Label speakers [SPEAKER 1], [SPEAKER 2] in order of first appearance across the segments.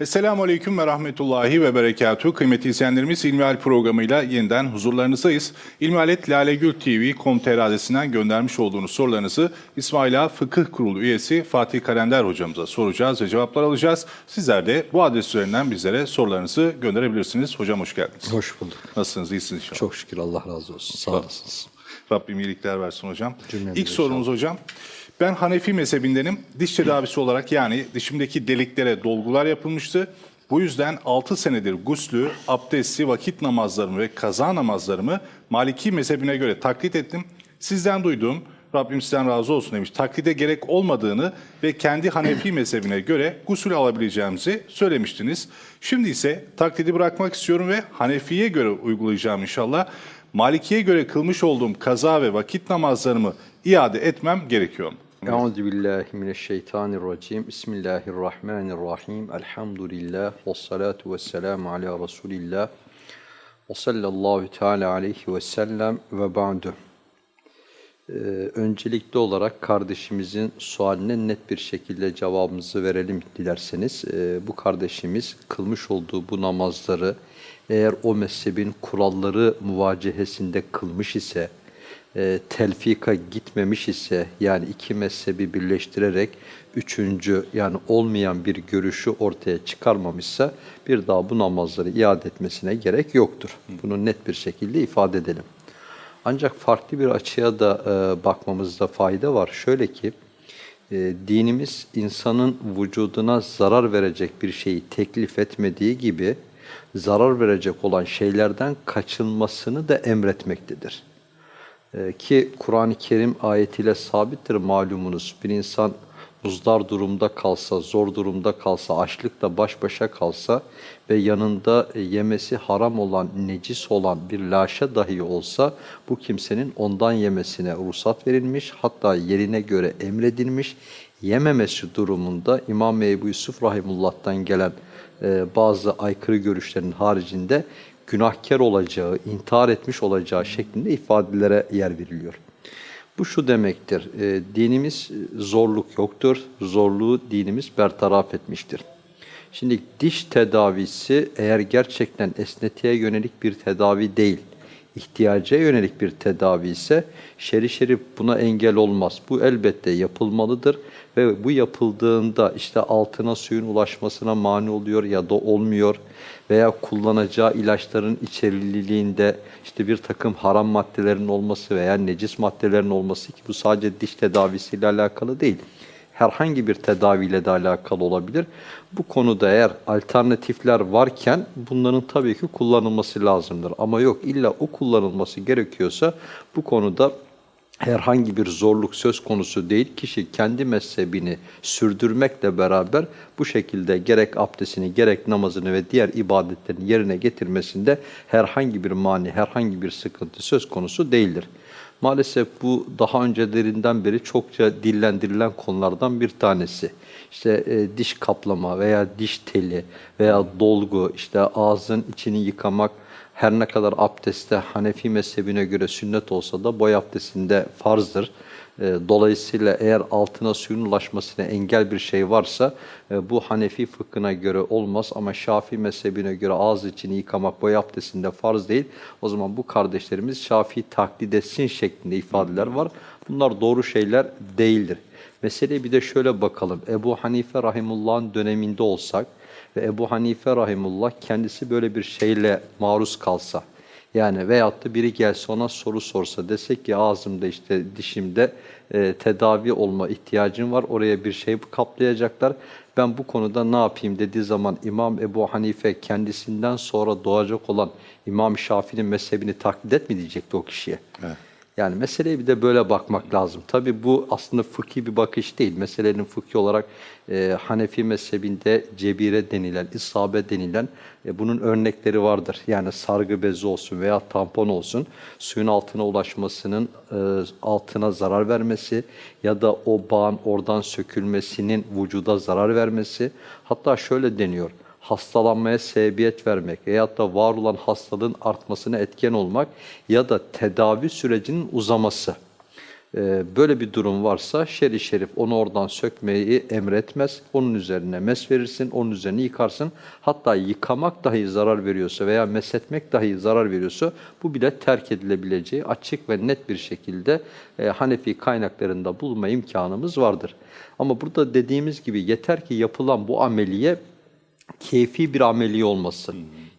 [SPEAKER 1] Esselamu Aleyküm ve Rahmetullahi ve Berekatuhu. Kıymetli izleyenlerimiz İlmihal programıyla yeniden huzurlarınızdayız. İlmihalet Lalegül TV.com.tr adresinden göndermiş olduğunuz sorularınızı İsmail Ağa Fıkıh Kurulu üyesi Fatih Kalender hocamıza soracağız ve cevaplar alacağız. Sizler de bu adres üzerinden bizlere sorularınızı gönderebilirsiniz. Hocam hoş geldiniz.
[SPEAKER 2] Hoş bulduk.
[SPEAKER 1] Nasılsınız? İyisiniz inşallah.
[SPEAKER 2] Çok şükür Allah razı olsun. Sağ olasınız.
[SPEAKER 1] Rabbim iyilikler versin hocam.
[SPEAKER 2] Cümlemize
[SPEAKER 1] İlk sorumuz hocam. Ben Hanefi mezhebindenim. Diş tedavisi olarak yani dişimdeki deliklere dolgular yapılmıştı. Bu yüzden 6 senedir guslü, abdesti, vakit namazlarımı ve kaza namazlarımı Maliki mezhebine göre taklit ettim. Sizden duyduğum, Rabbim sizden razı olsun demiş, taklide gerek olmadığını ve kendi Hanefi mezhebine göre gusül alabileceğimizi söylemiştiniz. Şimdi ise taklidi bırakmak istiyorum ve Hanefi'ye göre uygulayacağım inşallah. Maliki'ye göre kılmış olduğum kaza ve vakit namazlarımı iade etmem gerekiyor.
[SPEAKER 2] Euzu billahi mineşşeytanirracim. Bismillahirrahmanirrahim. Elhamdülillah ve salatu vesselamü ala Resulillah. Ve sallallahu teala aleyhi ve sellem ve ba'du. Ee, öncelikli olarak kardeşimizin sualine net bir şekilde cevabımızı verelim dilerseniz. Ee, bu kardeşimiz kılmış olduğu bu namazları eğer o mezhebin kuralları muvacehesinde kılmış ise, e, telfika gitmemiş ise yani iki mezhebi birleştirerek üçüncü yani olmayan bir görüşü ortaya çıkarmamışsa bir daha bu namazları iade etmesine gerek yoktur. Bunu net bir şekilde ifade edelim. Ancak farklı bir açıya da e, bakmamızda fayda var. Şöyle ki e, dinimiz insanın vücuduna zarar verecek bir şeyi teklif etmediği gibi zarar verecek olan şeylerden kaçınmasını da emretmektedir. Ee, ki Kur'an-ı Kerim ayetiyle sabittir malumunuz. Bir insan muzdar durumda kalsa, zor durumda kalsa, açlıkla baş başa kalsa ve yanında e, yemesi haram olan, necis olan bir laşa dahi olsa bu kimsenin ondan yemesine ruhsat verilmiş, hatta yerine göre emredilmiş. Yememesi durumunda İmam Ebu Yusuf Rahimullah'tan gelen e, bazı aykırı görüşlerin haricinde günahkar olacağı, intihar etmiş olacağı şeklinde ifadelere yer veriliyor. Bu şu demektir, e, dinimiz zorluk yoktur, zorluğu dinimiz bertaraf etmiştir. Şimdi diş tedavisi eğer gerçekten esnetiğe yönelik bir tedavi değil, ihtiyaca yönelik bir tedavi ise şerif şerif buna engel olmaz. Bu elbette yapılmalıdır ve bu yapıldığında işte altına suyun ulaşmasına mani oluyor ya da olmuyor veya kullanacağı ilaçların içeriliğinde işte bir takım haram maddelerin olması veya necis maddelerin olması ki bu sadece diş tedavisiyle alakalı değil herhangi bir tedaviyle de alakalı olabilir. Bu konuda eğer alternatifler varken bunların tabii ki kullanılması lazımdır. Ama yok illa o kullanılması gerekiyorsa bu konuda herhangi bir zorluk söz konusu değil. Kişi kendi mezhebini sürdürmekle beraber bu şekilde gerek abdestini gerek namazını ve diğer ibadetlerini yerine getirmesinde herhangi bir mani, herhangi bir sıkıntı söz konusu değildir. Maalesef bu daha öncelerinden beri çokça dillendirilen konulardan bir tanesi. İşte e, diş kaplama veya diş teli veya dolgu, işte ağzın içini yıkamak, her ne kadar abdestte Hanefi mezhebine göre sünnet olsa da boy abdestinde farzdır. E, dolayısıyla eğer altına suyun ulaşmasına engel bir şey varsa e, bu Hanefi fıkhına göre olmaz ama Şafii mezhebine göre ağız içini yıkamak boy abdestinde farz değil. O zaman bu kardeşlerimiz Şafii taklit etsin şeklinde ifadeler var. Bunlar doğru şeyler değildir. Meseleye bir de şöyle bakalım. Ebu Hanife Rahimullah'ın döneminde olsak ve Ebu Hanife Rahimullah kendisi böyle bir şeyle maruz kalsa, yani veyahut da biri gelse ona soru sorsa, desek ki ağzımda işte dişimde e, tedavi olma ihtiyacım var, oraya bir şey kaplayacaklar. Ben bu konuda ne yapayım dediği zaman İmam Ebu Hanife kendisinden sonra doğacak olan İmam Şafii'nin mezhebini taklit etmeyecekti o kişiye. Evet. Yani meseleye bir de böyle bakmak lazım. Tabi bu aslında fıkhi bir bakış değil. Meselenin fıkhi olarak e, Hanefi mezhebinde cebire denilen, isabe denilen e, bunun örnekleri vardır. Yani sargı bezi olsun veya tampon olsun suyun altına ulaşmasının e, altına zarar vermesi ya da o bağın oradan sökülmesinin vücuda zarar vermesi. Hatta şöyle deniyor hastalanmaya sebebiyet vermek veyahut da var olan hastalığın artmasına etken olmak ya da tedavi sürecinin uzaması. Ee, böyle bir durum varsa şer-i şerif onu oradan sökmeyi emretmez. Onun üzerine mes verirsin, onun üzerine yıkarsın. Hatta yıkamak dahi zarar veriyorsa veya meshetmek dahi zarar veriyorsa bu bile terk edilebileceği açık ve net bir şekilde e, Hanefi kaynaklarında bulma imkanımız vardır. Ama burada dediğimiz gibi yeter ki yapılan bu ameliye keyfi bir ameliye olması.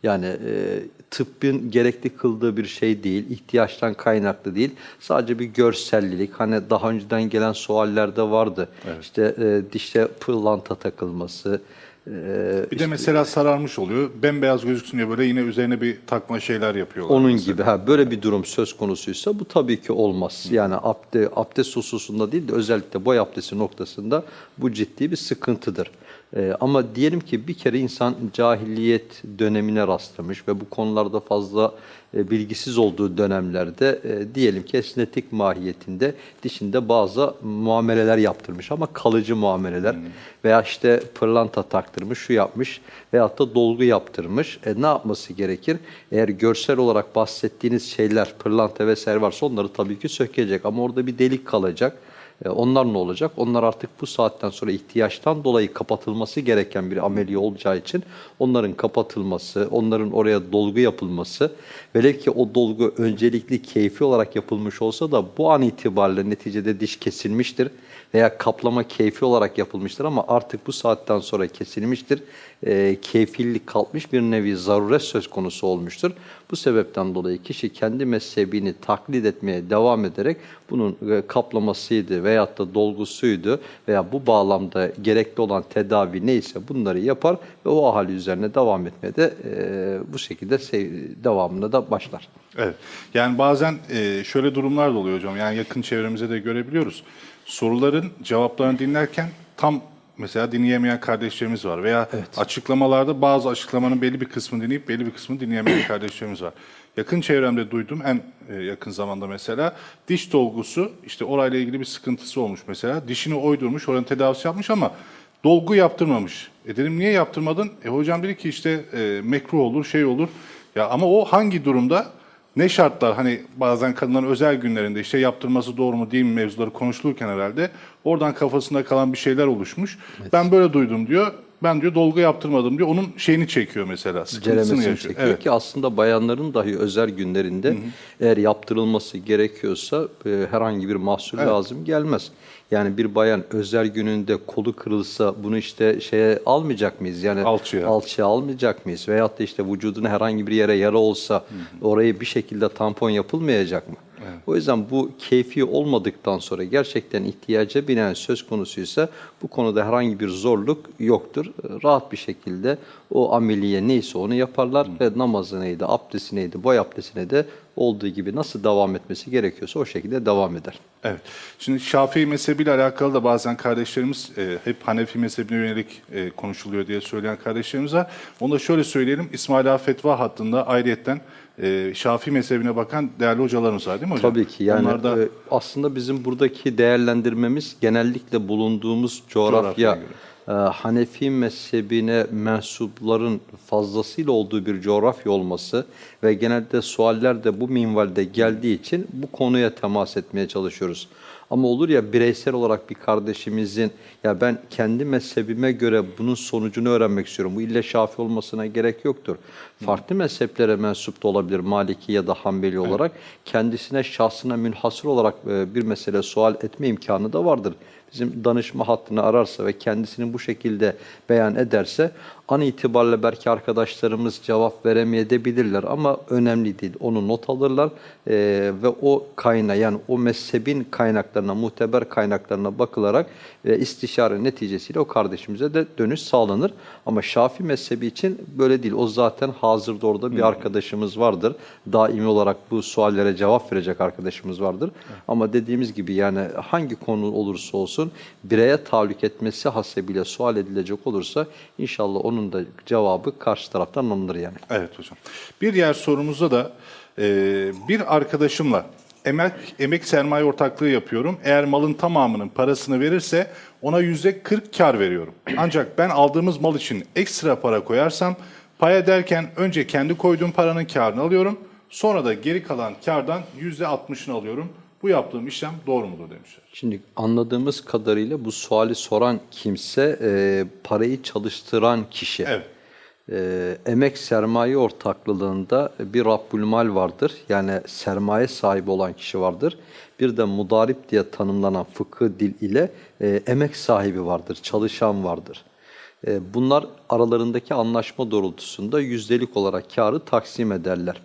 [SPEAKER 2] Yani e, tıbbın gerekli kıldığı bir şey değil, ihtiyaçtan kaynaklı değil. Sadece bir görsellilik. Hani daha önceden gelen suallerde vardı. İşte e, dişte pırlanta takılması. e,
[SPEAKER 1] Bir de mesela sararmış oluyor. Bembeyaz gözüksün diye böyle yine üzerine bir takma şeyler yapıyorlar.
[SPEAKER 2] Onun
[SPEAKER 1] mesela.
[SPEAKER 2] gibi ha böyle bir durum söz konusuysa bu tabii ki olmaz. Yani abde, abdest hususunda değil de özellikle boy abdesti noktasında bu ciddi bir sıkıntıdır. Ee, ama diyelim ki bir kere insan cahilliyet dönemine rastlamış ve bu konularda fazla e, bilgisiz olduğu dönemlerde e, diyelim ki esnetik mahiyetinde dişinde bazı muameleler yaptırmış ama kalıcı muameleler veya işte pırlanta taktırmış, şu yapmış veyahut da dolgu yaptırmış. E, ne yapması gerekir? Eğer görsel olarak bahsettiğiniz şeyler, pırlanta vesaire varsa onları tabii ki sökecek ama orada bir delik kalacak. E, Onlar ne olacak? Onlar artık bu saatten sonra ihtiyaçtan dolayı kapatılması gereken bir ameliye olacağı için onların kapatılması, onların oraya dolgu yapılması, velev ki o dolgu öncelikli keyfi olarak yapılmış olsa da bu an itibariyle neticede diş kesilmiştir veya kaplama keyfi olarak yapılmıştır ama artık bu saatten sonra kesilmiştir. E, keyfillik kalkmış bir nevi zaruret söz konusu olmuştur. Bu sebepten dolayı kişi kendi mezhebini taklit etmeye devam ederek bunun e, kaplamasıydı veyahut da dolgusuydu veya bu bağlamda gerekli olan tedavi neyse bunları yapar ve o ahali üzerine devam etmeye de e, bu şekilde devamına da başlar.
[SPEAKER 1] Evet. Yani bazen e, şöyle durumlar da oluyor hocam. Yani yakın çevremize de görebiliyoruz. Soruların cevaplarını dinlerken tam mesela dinleyemeyen kardeşlerimiz var. Veya açıklamalarda bazı açıklamanın belli bir kısmını dinleyip belli bir kısmını dinleyemeyen kardeşlerimiz var. Yakın çevremde duydum en e, yakın zamanda mesela diş dolgusu işte orayla ilgili bir sıkıntısı olmuş mesela. Dişini oydurmuş, oranın tedavisi yapmış ama dolgu yaptırmamış. E dedim niye yaptırmadın? E hocam dedi ki işte e, mekruh olur, şey olur. Ya ama o hangi durumda ne şartlar hani bazen kadınların özel günlerinde işte yaptırması doğru mu değil mi mevzuları konuşulurken herhalde oradan kafasında kalan bir şeyler oluşmuş. Ben böyle duydum diyor. Ben diyor dolgu yaptırmadım diyor. Onun şeyini çekiyor mesela. Sıkıntısını yaşıyor.
[SPEAKER 2] çekiyor
[SPEAKER 1] Evet.
[SPEAKER 2] ki aslında bayanların dahi özel günlerinde eğer yaptırılması gerekiyorsa e, herhangi bir mahsur lazım gelmez. Yani bir bayan özel gününde kolu kırılsa bunu işte şeye almayacak mıyız? Yani
[SPEAKER 1] Alçıya.
[SPEAKER 2] alçıya almayacak mıyız? Veyahut da işte vücuduna herhangi bir yere yara olsa orayı bir şekilde tampon yapılmayacak mı? O yüzden bu keyfi olmadıktan sonra gerçekten ihtiyaca binen söz konusuysa bu konuda herhangi bir zorluk yoktur. Rahat bir şekilde o ameliye neyse onu yaparlar ve namazı neydi, abdesti neydi, boy abdestine de olduğu gibi nasıl devam etmesi gerekiyorsa o şekilde devam eder.
[SPEAKER 1] Evet. Şimdi Şafii mezhebiyle alakalı da bazen kardeşlerimiz e, hep Hanefi mezhebine yönelik e, konuşuluyor diye söyleyen kardeşlerimiz var. Onu da şöyle söyleyelim. İsmail Ağa Fetva hattında ayrıyetten e, Şafii mezhebine bakan değerli hocalarımız var değil mi hocam?
[SPEAKER 2] Tabii ki yani
[SPEAKER 1] Onlar da
[SPEAKER 2] e, aslında bizim buradaki değerlendirmemiz genellikle bulunduğumuz coğrafya e, Hanefi mezhebine mensupların fazlasıyla olduğu bir coğrafya olması ve genelde sualler de bu minvalde geldiği için bu konuya temas etmeye çalışıyoruz. Ama olur ya bireysel olarak bir kardeşimizin ya ben kendi mezhebime göre bunun sonucunu öğrenmek istiyorum. Bu ille Şafi olmasına gerek yoktur. Farklı mezheplere mensup da olabilir Maliki ya da Hanbeli olarak. Kendisine şahsına münhasır olarak e, bir mesele sual etme imkanı da vardır. Bizim danışma hattını ararsa ve kendisini bu şekilde beyan ederse an itibariyle belki arkadaşlarımız cevap veremeyebilirler ama önemli değil. Onu not alırlar e, ve o kayna yani o mezhebin kaynaklarına, muteber kaynaklarına bakılarak ve istişare neticesiyle o kardeşimize de dönüş sağlanır. Ama Şafi mezhebi için böyle değil. O zaten hazırda orada bir arkadaşımız vardır. Daimi olarak bu suallere cevap verecek arkadaşımız vardır. Ama dediğimiz gibi yani hangi konu olursa olsun bireye tahallük etmesi hasebiyle sual edilecek olursa inşallah onun da cevabı karşı taraftan alınır yani.
[SPEAKER 1] Evet hocam. Bir diğer sorumuzda da e, bir arkadaşımla emek, emek sermaye ortaklığı yapıyorum. Eğer malın tamamının parasını verirse ona yüzde 40 kar veriyorum. Ancak ben aldığımız mal için ekstra para koyarsam pay ederken önce kendi koyduğum paranın karını alıyorum. Sonra da geri kalan kardan yüzde 60'ını alıyorum. Bu yaptığım işlem doğru mudur demişler.
[SPEAKER 2] Şimdi anladığımız kadarıyla bu suali soran kimse e, parayı çalıştıran kişi.
[SPEAKER 1] Evet.
[SPEAKER 2] E, emek sermaye ortaklılığında bir Rabbülmal vardır. Yani sermaye sahibi olan kişi vardır. Bir de mudarip diye tanımlanan fıkıh dil ile e, emek sahibi vardır, çalışan vardır. E, bunlar aralarındaki anlaşma doğrultusunda yüzdelik olarak karı taksim ederler.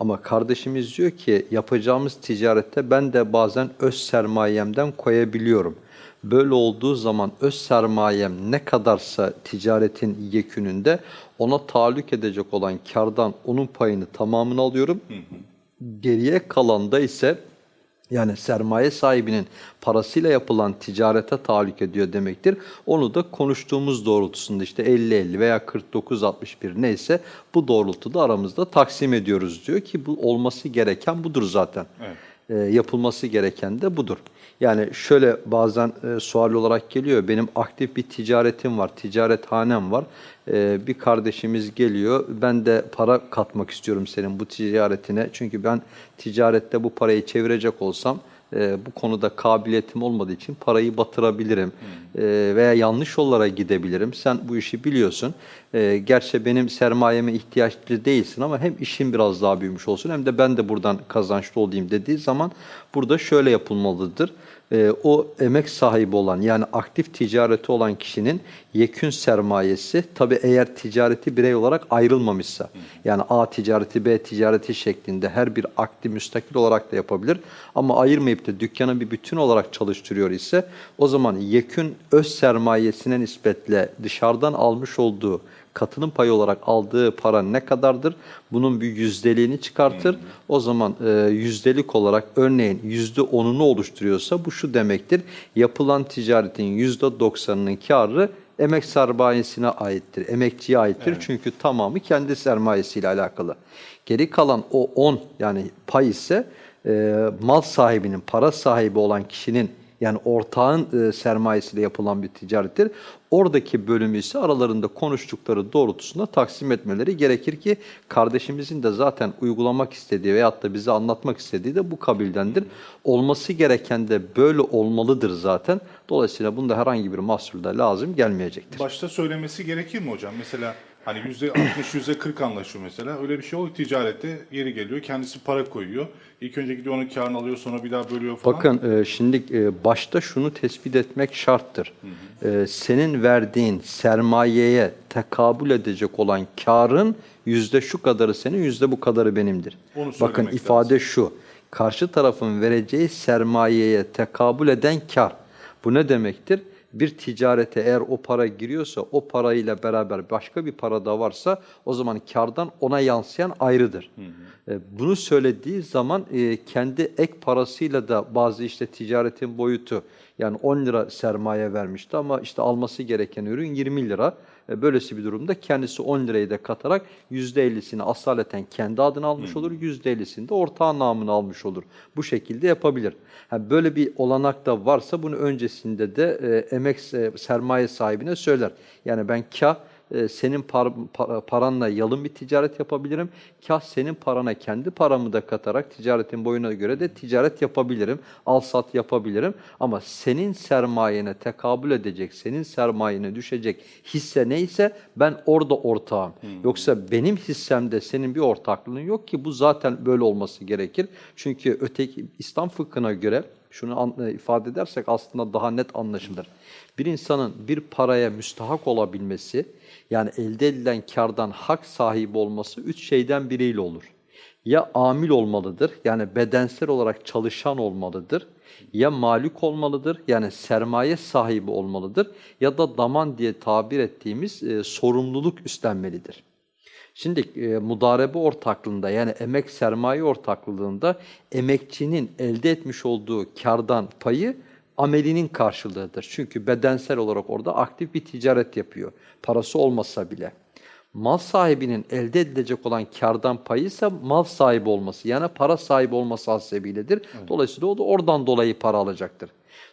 [SPEAKER 2] Ama kardeşimiz diyor ki yapacağımız ticarette ben de bazen öz sermayemden koyabiliyorum. Böyle olduğu zaman öz sermayem ne kadarsa ticaretin yekününde ona tahallük edecek olan kardan onun payını tamamını alıyorum. Geriye kalanda ise yani sermaye sahibinin parasıyla yapılan ticarete tahallük ediyor demektir. Onu da konuştuğumuz doğrultusunda işte 50-50 veya 49-61 neyse bu doğrultuda aramızda taksim ediyoruz diyor ki bu olması gereken budur zaten.
[SPEAKER 1] Evet.
[SPEAKER 2] E, yapılması gereken de budur. Yani şöyle bazen e, sual olarak geliyor. Benim aktif bir ticaretim var, ticarethanem var. E, bir kardeşimiz geliyor. Ben de para katmak istiyorum senin bu ticaretine. Çünkü ben ticarette bu parayı çevirecek olsam e, bu konuda kabiliyetim olmadığı için parayı batırabilirim E, veya yanlış yollara gidebilirim. Sen bu işi biliyorsun. E, gerçi benim sermayeme ihtiyaçlı değilsin ama hem işin biraz daha büyümüş olsun hem de ben de buradan kazançlı olayım dediği zaman burada şöyle yapılmalıdır. E, o emek sahibi olan yani aktif ticareti olan kişinin yekün sermayesi tabi eğer ticareti birey olarak ayrılmamışsa yani A ticareti B ticareti şeklinde her bir akdi müstakil olarak da yapabilir. Ama ayırmayıp da dükkanı bir bütün olarak çalıştırıyor ise o zaman yekün öz sermayesine nispetle dışarıdan almış olduğu katılım payı olarak aldığı para ne kadardır? Bunun bir yüzdeliğini çıkartır. O zaman e, yüzdelik olarak örneğin yüzde onunu oluşturuyorsa bu şu demektir. Yapılan ticaretin yüzde doksanının karı emek sermayesine aittir. Emekçiye aittir. Çünkü tamamı kendi sermayesiyle alakalı. Geri kalan o 10 yani pay ise e, mal sahibinin, para sahibi olan kişinin yani ortağın e, sermayesiyle yapılan bir ticarettir. Oradaki bölümü ise aralarında konuştukları doğrultusunda taksim etmeleri gerekir ki kardeşimizin de zaten uygulamak istediği veyahut da bize anlatmak istediği de bu kabildendir. Olması gereken de böyle olmalıdır zaten. Dolayısıyla bunda herhangi bir mahsur da lazım gelmeyecektir.
[SPEAKER 1] Başta söylemesi gerekir mi hocam? Mesela hani %60, %40 anlaşıyor mesela. Öyle bir şey oluyor ticarette yeri geliyor. Kendisi para koyuyor. İlk önce gidiyor onun karını alıyor sonra bir daha bölüyor falan.
[SPEAKER 2] Bakın e, şimdi e, başta şunu tespit etmek şarttır. E, senin verdiğin sermayeye tekabül edecek olan karın yüzde şu kadarı senin, yüzde bu kadarı benimdir.
[SPEAKER 1] Onu
[SPEAKER 2] Bakın
[SPEAKER 1] lazım.
[SPEAKER 2] ifade şu. Karşı tarafın vereceği sermayeye tekabül eden kar. Bu ne demektir? Bir ticarete eğer o para giriyorsa o parayla beraber başka bir para da varsa o zaman kardan ona yansıyan ayrıdır. E, Bunu söylediği zaman e, kendi ek parasıyla da bazı işte ticaretin boyutu yani 10 lira sermaye vermişti ama işte alması gereken ürün 20 lira. E, Böylesi bir durumda kendisi 10 lirayı da katarak %50'sini asaleten kendi adına almış olur, %50'sini de ortağın namını almış olur. Bu şekilde yapabilir. Ha, böyle bir olanak da varsa bunu öncesinde de e, emek se- sermaye sahibine söyler. Yani ben kah e, senin par- pa- paranla yalın bir ticaret yapabilirim. Kah senin parana kendi paramı da katarak ticaretin boyuna göre de ticaret yapabilirim. Al sat yapabilirim. Ama senin sermayene tekabül edecek, senin sermayene düşecek hisse neyse ben orada ortağım. Yoksa benim hissemde senin bir ortaklığın yok ki bu zaten böyle olması gerekir. Çünkü öteki İslam fıkhına göre şunu e, ifade edersek aslında daha net anlaşılır. Bir insanın bir paraya müstahak olabilmesi, yani elde edilen kardan hak sahibi olması üç şeyden biriyle olur. Ya amil olmalıdır, yani bedensel olarak çalışan olmalıdır, ya malik olmalıdır, yani sermaye sahibi olmalıdır ya da daman diye tabir ettiğimiz e, sorumluluk üstlenmelidir. Şimdi e, mudarebe ortaklığında yani emek sermaye ortaklığında emekçinin elde etmiş olduğu kardan payı amelinin karşılığıdır. Çünkü bedensel olarak orada aktif bir ticaret yapıyor. Parası olmasa bile. Mal sahibinin elde edilecek olan kardan payı ise mal sahibi olması yani para sahibi olması hasebiyledir. Dolayısıyla o da oradan dolayı para alacaktır.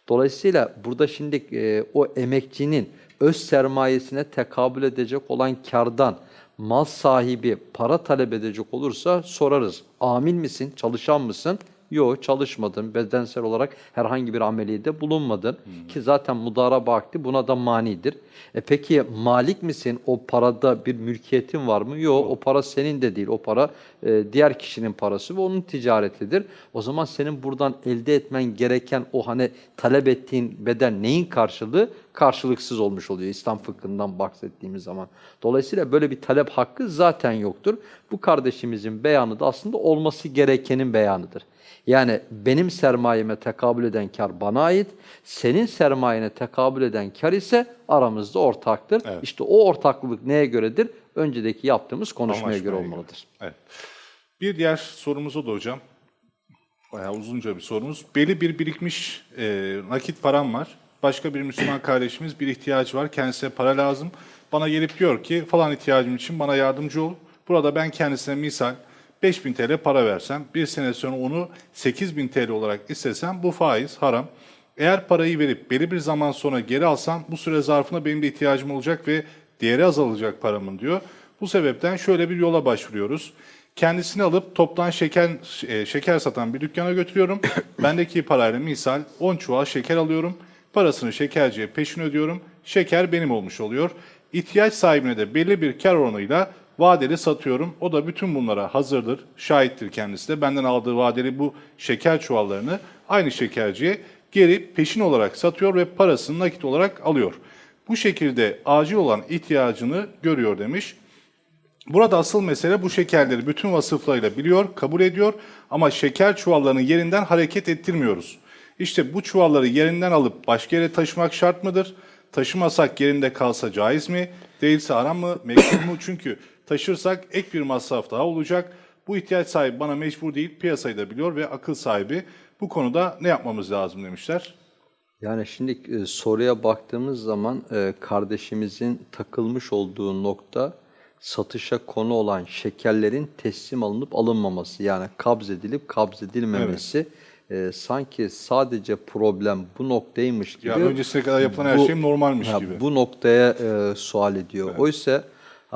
[SPEAKER 2] Dolayısıyla burada şimdi e, o emekçinin öz sermayesine tekabül edecek olan kardan mal sahibi para talep edecek olursa sorarız. Amil misin, çalışan mısın? Yok çalışmadın. Bedensel olarak herhangi bir ameliyede bulunmadın. Ki zaten mudaraba akdi buna da manidir. E peki malik misin? O parada bir mülkiyetin var mı? Yok. O para senin de değil. O para e, diğer kişinin parası ve onun ticaretidir. O zaman senin buradan elde etmen gereken o hani talep ettiğin bedel neyin karşılığı? Karşılıksız olmuş oluyor İslam fıkhından bahsettiğimiz zaman. Dolayısıyla böyle bir talep hakkı zaten yoktur. Bu kardeşimizin beyanı da aslında olması gerekenin beyanıdır. Yani benim sermayeme tekabül eden kar bana ait, senin sermayene tekabül eden kar ise aramızda ortaktır.
[SPEAKER 1] Evet.
[SPEAKER 2] İşte o ortaklık neye göredir? Öncedeki yaptığımız konuşmaya
[SPEAKER 1] Anlaşmaya
[SPEAKER 2] göre
[SPEAKER 1] göre.
[SPEAKER 2] olmalıdır.
[SPEAKER 1] Evet. Bir diğer sorumuzu da hocam. Bayağı uzunca bir sorumuz. Belli bir birikmiş e, nakit param var. Başka bir Müslüman kardeşimiz bir ihtiyacı var. Kendisine para lazım. Bana gelip diyor ki falan ihtiyacım için bana yardımcı ol. Burada ben kendisine misal 5000 TL para versem, bir sene sonra onu 8000 TL olarak istesem bu faiz haram. Eğer parayı verip belli bir zaman sonra geri alsam bu süre zarfında benim de ihtiyacım olacak ve değeri azalacak paramın diyor. Bu sebepten şöyle bir yola başvuruyoruz. Kendisini alıp toptan şeker e, şeker satan bir dükkana götürüyorum. Bendeki parayla misal 10 çuval şeker alıyorum. Parasını şekerciye peşin ödüyorum. Şeker benim olmuş oluyor. İhtiyaç sahibine de belli bir kar oranıyla vadeli satıyorum. O da bütün bunlara hazırdır. Şahittir kendisi de. Benden aldığı vadeli bu şeker çuvallarını aynı şekerciye geri peşin olarak satıyor ve parasını nakit olarak alıyor. Bu şekilde acil olan ihtiyacını görüyor demiş. Burada asıl mesele bu şekerleri bütün vasıflarıyla biliyor, kabul ediyor ama şeker çuvallarının yerinden hareket ettirmiyoruz. İşte bu çuvalları yerinden alıp başka yere taşımak şart mıdır? Taşımasak yerinde kalsa caiz mi? Değilse haram mı? Mekruh mu? Çünkü taşırsak ek bir masraf daha olacak. Bu ihtiyaç sahibi bana mecbur değil, piyasayı da biliyor ve akıl sahibi. Bu konuda ne yapmamız lazım demişler.
[SPEAKER 2] Yani şimdi e, soruya baktığımız zaman e, kardeşimizin takılmış olduğu nokta satışa konu olan şekerlerin teslim alınıp alınmaması. Yani kabz edilip kabz edilmemesi. E, sanki sadece problem bu noktaymış gibi.
[SPEAKER 1] Ya öncesine kadar yapılan her
[SPEAKER 2] bu-
[SPEAKER 1] şey normalmiş
[SPEAKER 2] ha,
[SPEAKER 1] gibi.
[SPEAKER 2] Bu noktaya e, sual ediyor. Oysa ha,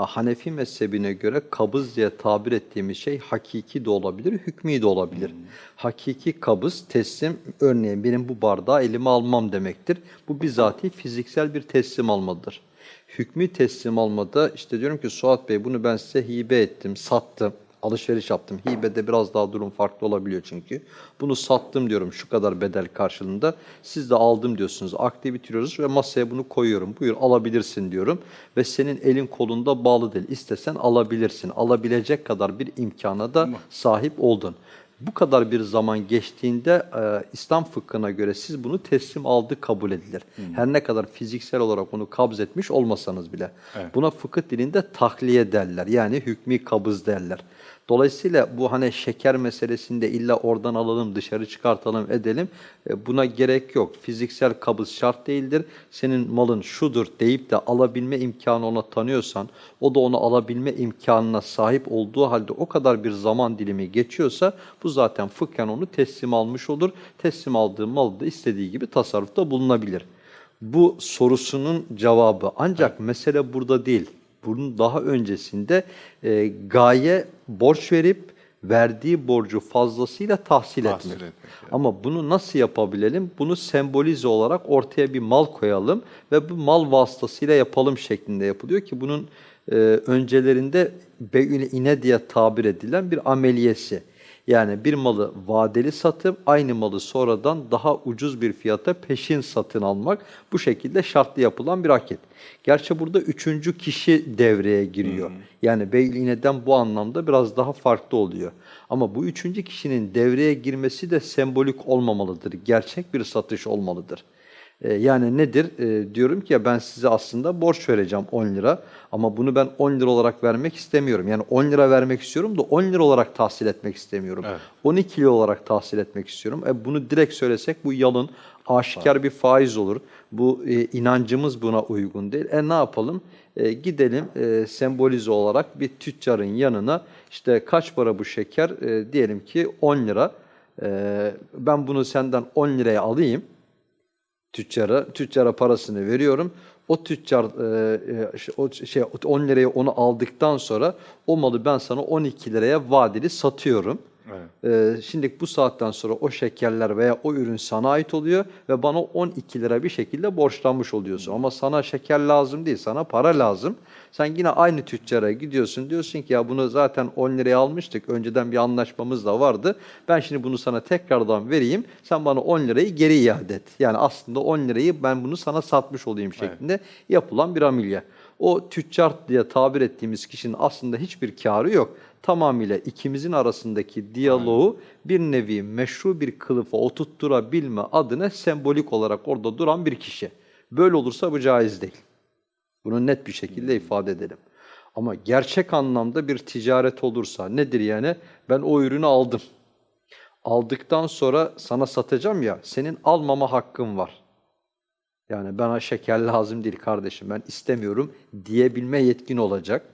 [SPEAKER 2] Hanefi mezhebine göre kabız diye tabir ettiğimiz şey hakiki de olabilir, hükmü de olabilir.
[SPEAKER 1] Hmm.
[SPEAKER 2] Hakiki kabız, teslim, örneğin benim bu bardağı elime almam demektir. Bu bizatihi fiziksel bir teslim almadır. Hükmü teslim almada işte diyorum ki Suat Bey bunu ben size hibe ettim, sattım alışveriş yaptım. Hibede biraz daha durum farklı olabiliyor çünkü. Bunu sattım diyorum şu kadar bedel karşılığında. Siz de aldım diyorsunuz. Akdi bitiriyoruz ve masaya bunu koyuyorum. Buyur alabilirsin diyorum. Ve senin elin kolunda bağlı değil. İstesen alabilirsin. Alabilecek kadar bir imkana da sahip oldun. Bu kadar bir zaman geçtiğinde e, İslam fıkhına göre siz bunu teslim aldı kabul edilir. Her ne kadar fiziksel olarak onu kabz etmiş olmasanız bile. Buna fıkıh dilinde tahliye derler. Yani hükmü kabız derler. Dolayısıyla bu hani şeker meselesinde illa oradan alalım, dışarı çıkartalım, edelim. e, Buna gerek yok. Fiziksel kabız şart değildir. Senin malın şudur deyip de alabilme imkanı ona tanıyorsan, o da onu alabilme imkanına sahip olduğu halde o kadar bir zaman dilimi geçiyorsa bu zaten fıkhen onu teslim almış olur. Teslim aldığı malı da istediği gibi tasarrufta bulunabilir. Bu sorusunun cevabı. Ancak mesele burada değil. Bunun daha öncesinde e, gaye borç verip verdiği borcu fazlasıyla tahsil,
[SPEAKER 1] Tahsil
[SPEAKER 2] etmek.
[SPEAKER 1] etmek, evet.
[SPEAKER 2] Ama bunu nasıl yapabilelim? Bunu sembolize olarak ortaya bir mal koyalım ve bu mal vasıtasıyla yapalım şeklinde yapılıyor ki bunun e, öncelerinde beyül ine diye tabir edilen bir ameliyesi. Yani bir malı vadeli satıp aynı malı sonradan daha ucuz bir fiyata peşin satın almak bu şekilde şartlı yapılan bir hareket. Gerçi burada üçüncü kişi devreye giriyor. Yani beyül ineden bu anlamda biraz daha farklı oluyor. Ama bu üçüncü kişinin devreye girmesi de sembolik olmamalıdır. Gerçek bir satış olmalıdır. E, yani nedir? E, diyorum ki ya ben size aslında borç vereceğim 10 lira ama bunu ben 10 lira olarak vermek istemiyorum. Yani 10 lira vermek istiyorum da 10 lira olarak tahsil etmek istemiyorum.
[SPEAKER 1] Evet.
[SPEAKER 2] 12 lira olarak tahsil etmek istiyorum. E, bunu direkt söylesek bu yalın, aşikar bir faiz olur. Bu e, inancımız buna uygun değil. E ne yapalım? E, gidelim e, sembolize olarak bir tüccarın yanına işte kaç para bu şeker? E, diyelim ki 10 lira. E, ben bunu senden 10 liraya alayım tüccara, tüccara parasını veriyorum. O tüccar e, e, o şey 10 liraya onu aldıktan sonra o malı ben sana 12 liraya vadeli satıyorum. Ee, şimdi bu saatten sonra o şekerler veya o ürün sana ait oluyor ve bana 12 lira bir şekilde borçlanmış oluyorsun. Ama sana şeker lazım değil, sana para lazım. Sen yine aynı tüccara gidiyorsun diyorsun ki ya bunu zaten 10 liraya almıştık. Önceden bir anlaşmamız da vardı. Ben şimdi bunu sana tekrardan vereyim. Sen bana 10 lirayı geri iade et. Yani aslında 10 lirayı ben bunu sana satmış olayım şeklinde yapılan bir ameliyat. O tüccar diye tabir ettiğimiz kişinin aslında hiçbir karı yok. Tamamıyla ikimizin arasındaki diyaloğu bir nevi meşru bir kılıfa oturtturabilme adına sembolik olarak orada duran bir kişi. Böyle olursa bu caiz değil. Bunu net bir şekilde ifade edelim. Ama gerçek anlamda bir ticaret olursa nedir yani? Ben o ürünü aldım. Aldıktan sonra sana satacağım ya, senin almama hakkın var. Yani bana şeker lazım değil kardeşim, ben istemiyorum diyebilme yetkin olacak.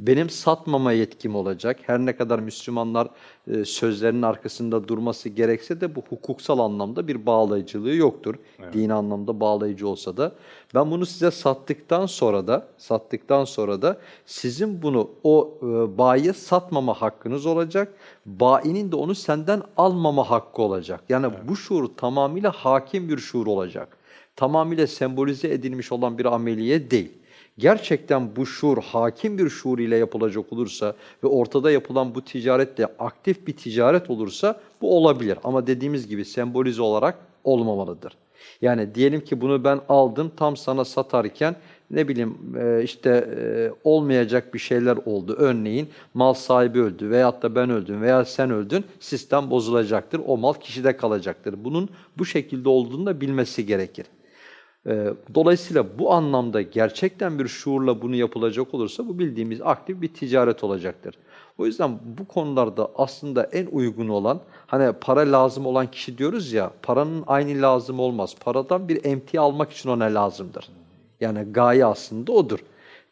[SPEAKER 2] Benim satmama yetkim olacak. Her ne kadar Müslümanlar e, sözlerinin arkasında durması gerekse de bu hukuksal anlamda bir bağlayıcılığı yoktur. Dini anlamda bağlayıcı olsa da. Ben bunu size sattıktan sonra da sattıktan sonra da sizin bunu o e, bayiye satmama hakkınız olacak. Bayinin de onu senden almama hakkı olacak. Yani bu şuur tamamıyla hakim bir şuur olacak. Tamamıyla sembolize edilmiş olan bir ameliye değil gerçekten bu şuur hakim bir şuur ile yapılacak olursa ve ortada yapılan bu ticaret de aktif bir ticaret olursa bu olabilir. Ama dediğimiz gibi sembolize olarak olmamalıdır. Yani diyelim ki bunu ben aldım tam sana satarken ne bileyim e, işte e, olmayacak bir şeyler oldu. Örneğin mal sahibi öldü veyahut da ben öldüm veya sen öldün sistem bozulacaktır. O mal kişide kalacaktır. Bunun bu şekilde olduğunu da bilmesi gerekir. Ee, Dolayısıyla bu anlamda gerçekten bir şuurla bunu yapılacak olursa bu bildiğimiz aktif bir ticaret olacaktır. O yüzden bu konularda aslında en uygun olan hani para lazım olan kişi diyoruz ya paranın aynı lazım olmaz. Paradan bir emtia almak için ona lazımdır. Yani gaye aslında odur.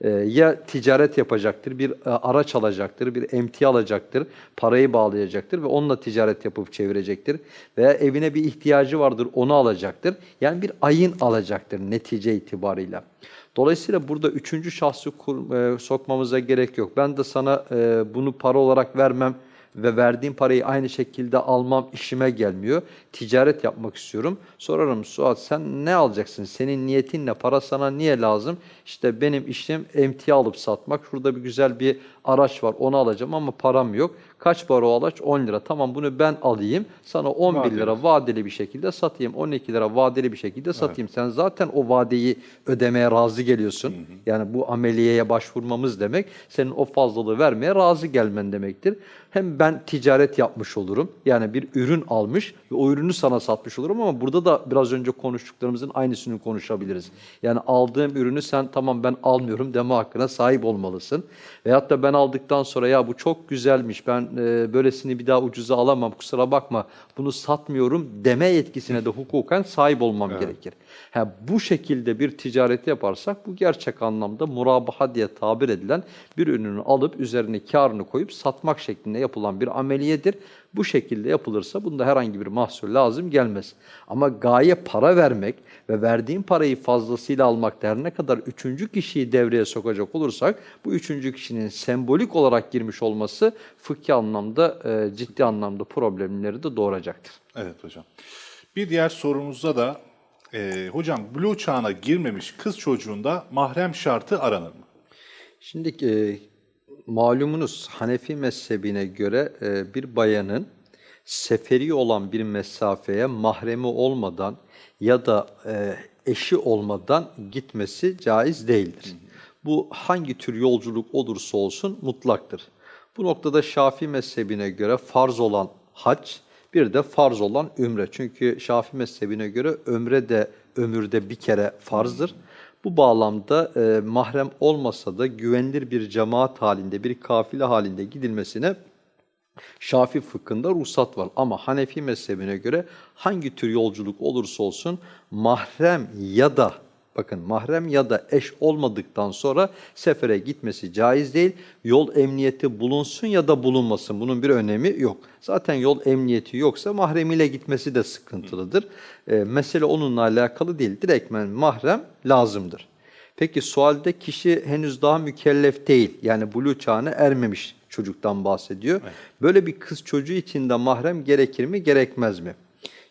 [SPEAKER 2] Ee, ya ticaret yapacaktır, bir e, araç alacaktır, bir emtia alacaktır, parayı bağlayacaktır ve onunla ticaret yapıp çevirecektir. Veya evine bir ihtiyacı vardır, onu alacaktır. Yani bir ayın alacaktır netice itibarıyla. Dolayısıyla burada üçüncü şahsı kur, e, sokmamıza gerek yok. Ben de sana e, bunu para olarak vermem ve verdiğim parayı aynı şekilde almam işime gelmiyor. Ticaret yapmak istiyorum. Sorarım Suat sen ne alacaksın? Senin niyetin ne? Para sana niye lazım? İşte benim işim emtia alıp satmak. Şurada bir güzel bir araç var onu alacağım ama param yok. Kaç para o araç? 10 lira. Tamam bunu ben alayım. Sana 11
[SPEAKER 1] Vadeli.
[SPEAKER 2] lira vadeli bir şekilde satayım. 12 lira vadeli bir şekilde satayım. Sen zaten o vadeyi ödemeye razı geliyorsun. Yani bu ameliyeye başvurmamız demek senin o fazlalığı vermeye razı gelmen demektir. Hem ben ticaret yapmış olurum. Yani bir ürün almış ve o ürünü sana satmış olurum ama burada da biraz önce konuştuklarımızın aynısını konuşabiliriz. Yani aldığım ürünü sen tamam ben almıyorum deme hakkına sahip olmalısın. Veyahut da ben aldıktan sonra ya bu çok güzelmiş ben e, böylesini bir daha ucuza alamam kusura bakma bunu satmıyorum deme yetkisine de hukuken sahip olmam gerekir. Ha, bu şekilde bir ticareti yaparsak bu gerçek anlamda murabaha diye tabir edilen bir ürünü alıp üzerine karını koyup satmak şeklinde yapılan bir ameliyedir. Bu şekilde yapılırsa bunda herhangi bir mahsur lazım gelmez. Ama gaye para vermek ve verdiğin parayı fazlasıyla almak her ne kadar üçüncü kişiyi devreye sokacak olursak bu üçüncü kişinin sembolik olarak girmiş olması fıkhi anlamda e, ciddi anlamda problemleri de doğuracaktır.
[SPEAKER 1] Evet hocam. Bir diğer sorumuzda da e, hocam blue çağına girmemiş kız çocuğunda mahrem şartı aranır mı?
[SPEAKER 2] Şimdi e, malumunuz Hanefi mezhebine göre e, bir bayanın seferi olan bir mesafeye mahremi olmadan ya da e, eşi olmadan gitmesi caiz değildir. Bu hangi tür yolculuk olursa olsun mutlaktır. Bu noktada Şafii mezhebine göre farz olan hac, bir de farz olan ümre. Çünkü Şafii mezhebine göre ömre de ömürde bir kere farzdır. Bu bağlamda e, mahrem olmasa da güvenilir bir cemaat halinde, bir kafile halinde gidilmesine Şafi fıkhında ruhsat var. Ama Hanefi mezhebine göre hangi tür yolculuk olursa olsun mahrem ya da bakın mahrem ya da eş olmadıktan sonra sefere gitmesi caiz değil. Yol emniyeti bulunsun ya da bulunmasın. Bunun bir önemi yok. Zaten yol emniyeti yoksa mahremiyle gitmesi de sıkıntılıdır. E, mesele onunla alakalı değil. Direktmen mahrem lazımdır. Peki sualde kişi henüz daha mükellef değil. Yani buluğ çağına ermemiş çocuktan bahsediyor. Böyle bir kız çocuğu için de mahrem gerekir mi, gerekmez mi?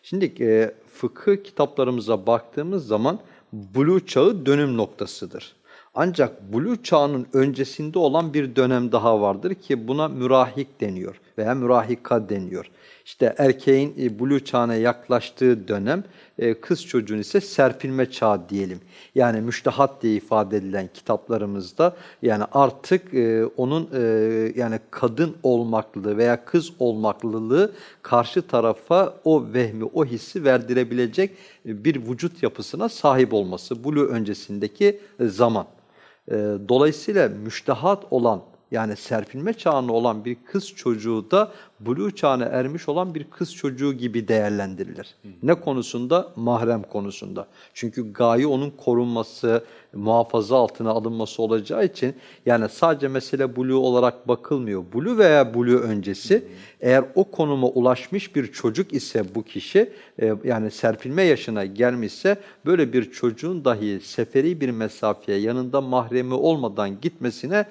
[SPEAKER 2] Şimdi e, fıkıh kitaplarımıza baktığımız zaman bulu çağı dönüm noktasıdır. Ancak bulu çağının öncesinde olan bir dönem daha vardır ki buna mürahik deniyor veya mürahika deniyor. İşte erkeğin e, bulu çağına yaklaştığı dönem, e, kız çocuğun ise serpilme çağı diyelim. Yani müştehat diye ifade edilen kitaplarımızda yani artık e, onun e, yani kadın olmaklılığı veya kız olmaklılığı karşı tarafa o vehmi, o hissi verdirebilecek bir vücut yapısına sahip olması. Bulu öncesindeki zaman. Dolayısıyla müştehat olan yani serpilme çağında olan bir kız çocuğu da buluğ çağına ermiş olan bir kız çocuğu gibi değerlendirilir. Ne konusunda? Mahrem konusunda. Çünkü gaye onun korunması, muhafaza altına alınması olacağı için yani sadece mesele buluğ olarak bakılmıyor. Buluğ veya buluğ öncesi eğer o konuma ulaşmış bir çocuk ise bu kişi e, yani serpilme yaşına gelmişse böyle bir çocuğun dahi seferi bir mesafeye yanında mahremi olmadan gitmesine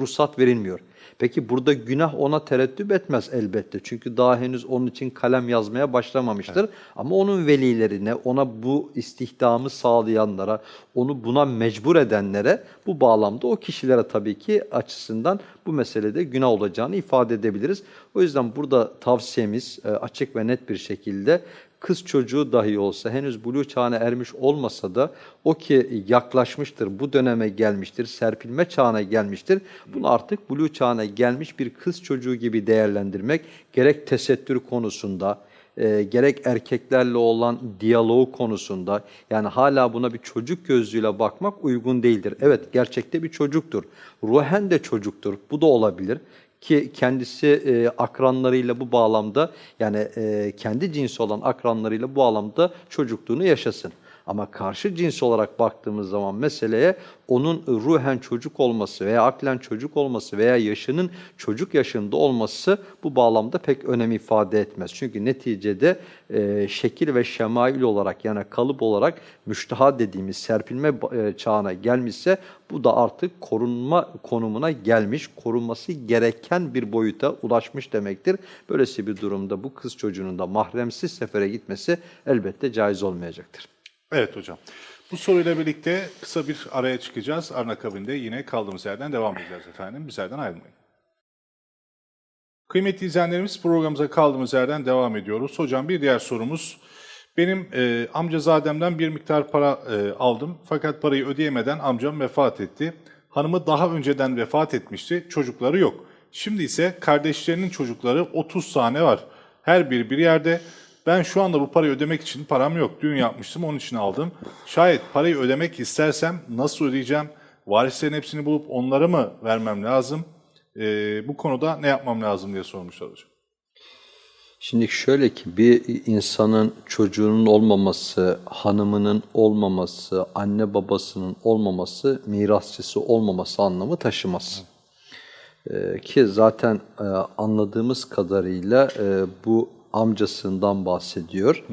[SPEAKER 2] ruhsat verilmiyor. Peki burada günah ona tereddüt etmez elbette. Çünkü daha henüz onun için kalem yazmaya başlamamıştır. Ama onun velilerine, ona bu istihdamı sağlayanlara, onu buna mecbur edenlere bu bağlamda o kişilere tabii ki açısından bu meselede günah olacağını ifade edebiliriz. O yüzden burada tavsiyemiz e, açık ve net bir şekilde kız çocuğu dahi olsa henüz buluğ çağına ermiş olmasa da o ki yaklaşmıştır, bu döneme gelmiştir, serpilme çağına gelmiştir. Bunu artık buluğ çağına gelmiş bir kız çocuğu gibi değerlendirmek gerek tesettür konusunda, e, gerek erkeklerle olan diyaloğu konusunda yani hala buna bir çocuk gözlüğüyle bakmak uygun değildir. Evet gerçekte bir çocuktur. Ruhen de çocuktur. Bu da olabilir ki kendisi e, akranlarıyla bu bağlamda yani e, kendi cinsi olan akranlarıyla bu bağlamda çocukluğunu yaşasın. Ama karşı cins olarak baktığımız zaman meseleye onun ruhen çocuk olması veya aklen çocuk olması veya yaşının çocuk yaşında olması bu bağlamda pek önem ifade etmez. Çünkü neticede e, şekil ve şemail olarak yani kalıp olarak müşteha dediğimiz serpilme e, çağına gelmişse bu da artık korunma konumuna gelmiş, korunması gereken bir boyuta ulaşmış demektir. Böylesi bir durumda bu kız çocuğunun da mahremsiz sefere gitmesi elbette caiz olmayacaktır.
[SPEAKER 1] Evet hocam. Bu soruyla birlikte kısa bir araya çıkacağız. Arın akabinde yine kaldığımız yerden devam edeceğiz efendim. Bizlerden ayrılmayın. Kıymetli izleyenlerimiz programımıza kaldığımız yerden devam ediyoruz. Hocam bir diğer sorumuz. Benim e, amcazademden bir miktar para e, aldım. Fakat parayı ödeyemeden amcam vefat etti. Hanımı daha önceden vefat etmişti. Çocukları yok. Şimdi ise kardeşlerinin çocukları 30 tane var. Her biri bir yerde. Ben şu anda bu parayı ödemek için param yok. Düğün yapmıştım onun için aldım. Şayet parayı ödemek istersem nasıl ödeyeceğim? Varislerin hepsini bulup onlara mı vermem lazım? Ee, bu konuda ne yapmam lazım diye sormuşlar hocam.
[SPEAKER 2] Şimdi şöyle ki bir insanın çocuğunun olmaması, hanımının olmaması, anne babasının olmaması, mirasçısı olmaması anlamı taşımaz. Ee, ki zaten e, anladığımız kadarıyla e, bu amcasından bahsediyor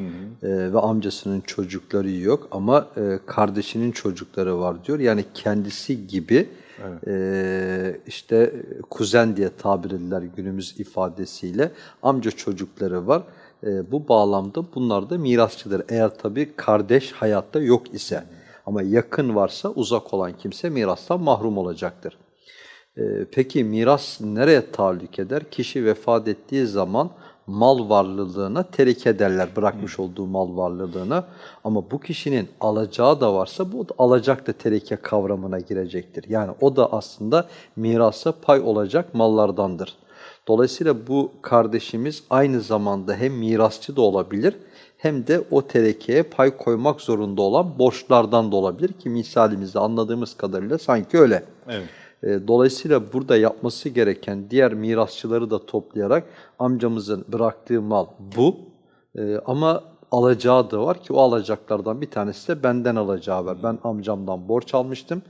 [SPEAKER 2] E, ve amcasının çocukları yok ama e, kardeşinin çocukları var diyor. Yani kendisi gibi e, işte kuzen diye tabir ediler günümüz ifadesiyle amca çocukları var. E, bu bağlamda bunlar da mirasçıdır. Eğer tabii kardeş hayatta yok ise ama yakın varsa uzak olan kimse mirastan mahrum olacaktır. Ee, peki miras nereye tahallük eder? Kişi vefat ettiği zaman mal varlılığına terk ederler, bırakmış olduğu mal varlılığına. Ama bu kişinin alacağı da varsa bu da alacak da tereke kavramına girecektir. Yani o da aslında mirasa pay olacak mallardandır. Dolayısıyla bu kardeşimiz aynı zamanda hem mirasçı da olabilir hem de o terekeye pay koymak zorunda olan borçlardan da olabilir ki misalimizde anladığımız kadarıyla sanki öyle.
[SPEAKER 1] Evet.
[SPEAKER 2] E, Dolayısıyla burada yapması gereken diğer mirasçıları da toplayarak amcamızın bıraktığı mal bu. E, ama alacağı da var ki o alacaklardan bir tanesi de benden alacağı var. Ben amcamdan borç almıştım.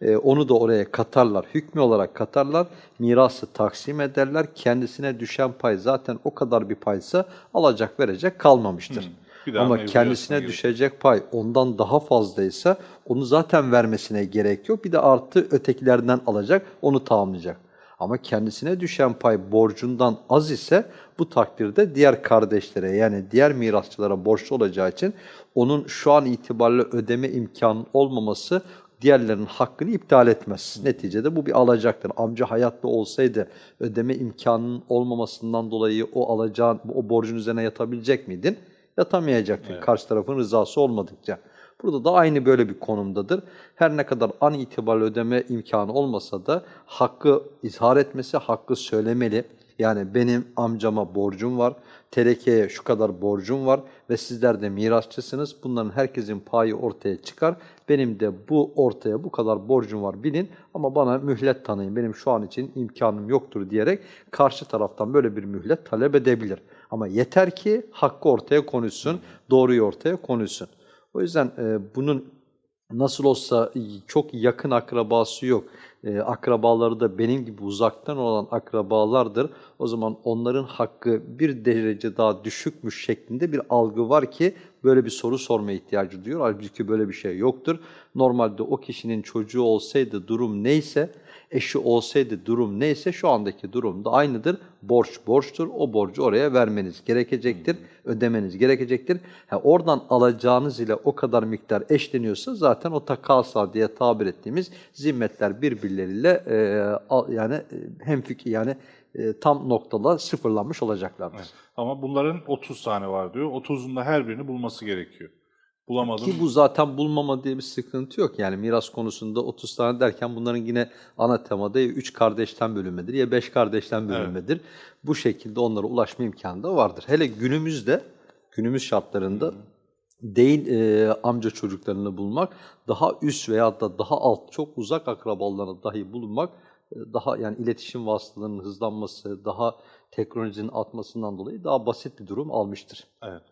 [SPEAKER 2] E, onu da oraya katarlar, hükmü olarak katarlar. Mirası taksim ederler. Kendisine düşen pay zaten o kadar bir paysa alacak verecek kalmamıştır.
[SPEAKER 1] Bir daha
[SPEAKER 2] Ama kendisine
[SPEAKER 1] yazmaya
[SPEAKER 2] düşecek pay ondan daha fazlaysa onu zaten vermesine gerek yok. Bir de artı ötekilerden alacak, onu tamamlayacak. Ama kendisine düşen pay borcundan az ise bu takdirde diğer kardeşlere yani diğer mirasçılara borçlu olacağı için onun şu an itibariyle ödeme imkanı olmaması diğerlerinin hakkını iptal etmez. Neticede bu bir alacaktır. Amca hayatta olsaydı ödeme imkanının olmamasından dolayı o alacağın, o borcun üzerine yatabilecek miydin? Yatamayacaktın karşı tarafın rızası olmadıkça. Burada da aynı böyle bir konumdadır. Her ne kadar an itibariyle ödeme imkanı olmasa da hakkı izhar etmesi, hakkı söylemeli. Yani benim amcama borcum var, terekeye şu kadar borcum var ve sizler de mirasçısınız. Bunların herkesin payı ortaya çıkar. Benim de bu ortaya bu kadar borcum var bilin ama bana mühlet tanıyın. Benim şu an için imkanım yoktur diyerek karşı taraftan böyle bir mühlet talep edebilir. Ama yeter ki hakkı ortaya konuşsun, doğruyu ortaya konuşsun. O yüzden e, bunun nasıl olsa çok yakın akrabası yok. E, akrabaları da benim gibi uzaktan olan akrabalardır. O zaman onların hakkı bir derece daha düşükmüş şeklinde bir algı var ki böyle bir soru sormaya ihtiyacı duyuyor. Halbuki böyle bir şey yoktur. Normalde o kişinin çocuğu olsaydı durum neyse, eşi olsaydı durum neyse şu andaki durum da aynıdır. Borç borçtur. O borcu oraya vermeniz gerekecektir. Ödemeniz gerekecektir. Ha, oradan alacağınız ile o kadar miktar eşleniyorsa zaten o takasa diye tabir ettiğimiz zimmetler birbirleriyle e, al- yani e, hemfik yani e, tam noktada sıfırlanmış olacaklardır.
[SPEAKER 1] Ama bunların 30 tane var diyor. 30'un da her birini bulması gerekiyor. Bulamadım.
[SPEAKER 2] Ki bu zaten bulmama diye bir sıkıntı yok. Yani miras konusunda 30 tane derken bunların yine ana temada ya 3 kardeşten bölünmedir ya 5 kardeşten bölünmedir. Bu şekilde onlara ulaşma imkanı da vardır. Hele günümüzde, günümüz şartlarında değil e, amca çocuklarını bulmak, daha üst veya da daha alt, çok uzak akrabalarına dahi bulunmak, e, daha yani iletişim vasıtalarının hızlanması, daha teknolojinin artmasından dolayı daha basit bir durum almıştır.
[SPEAKER 1] Evet.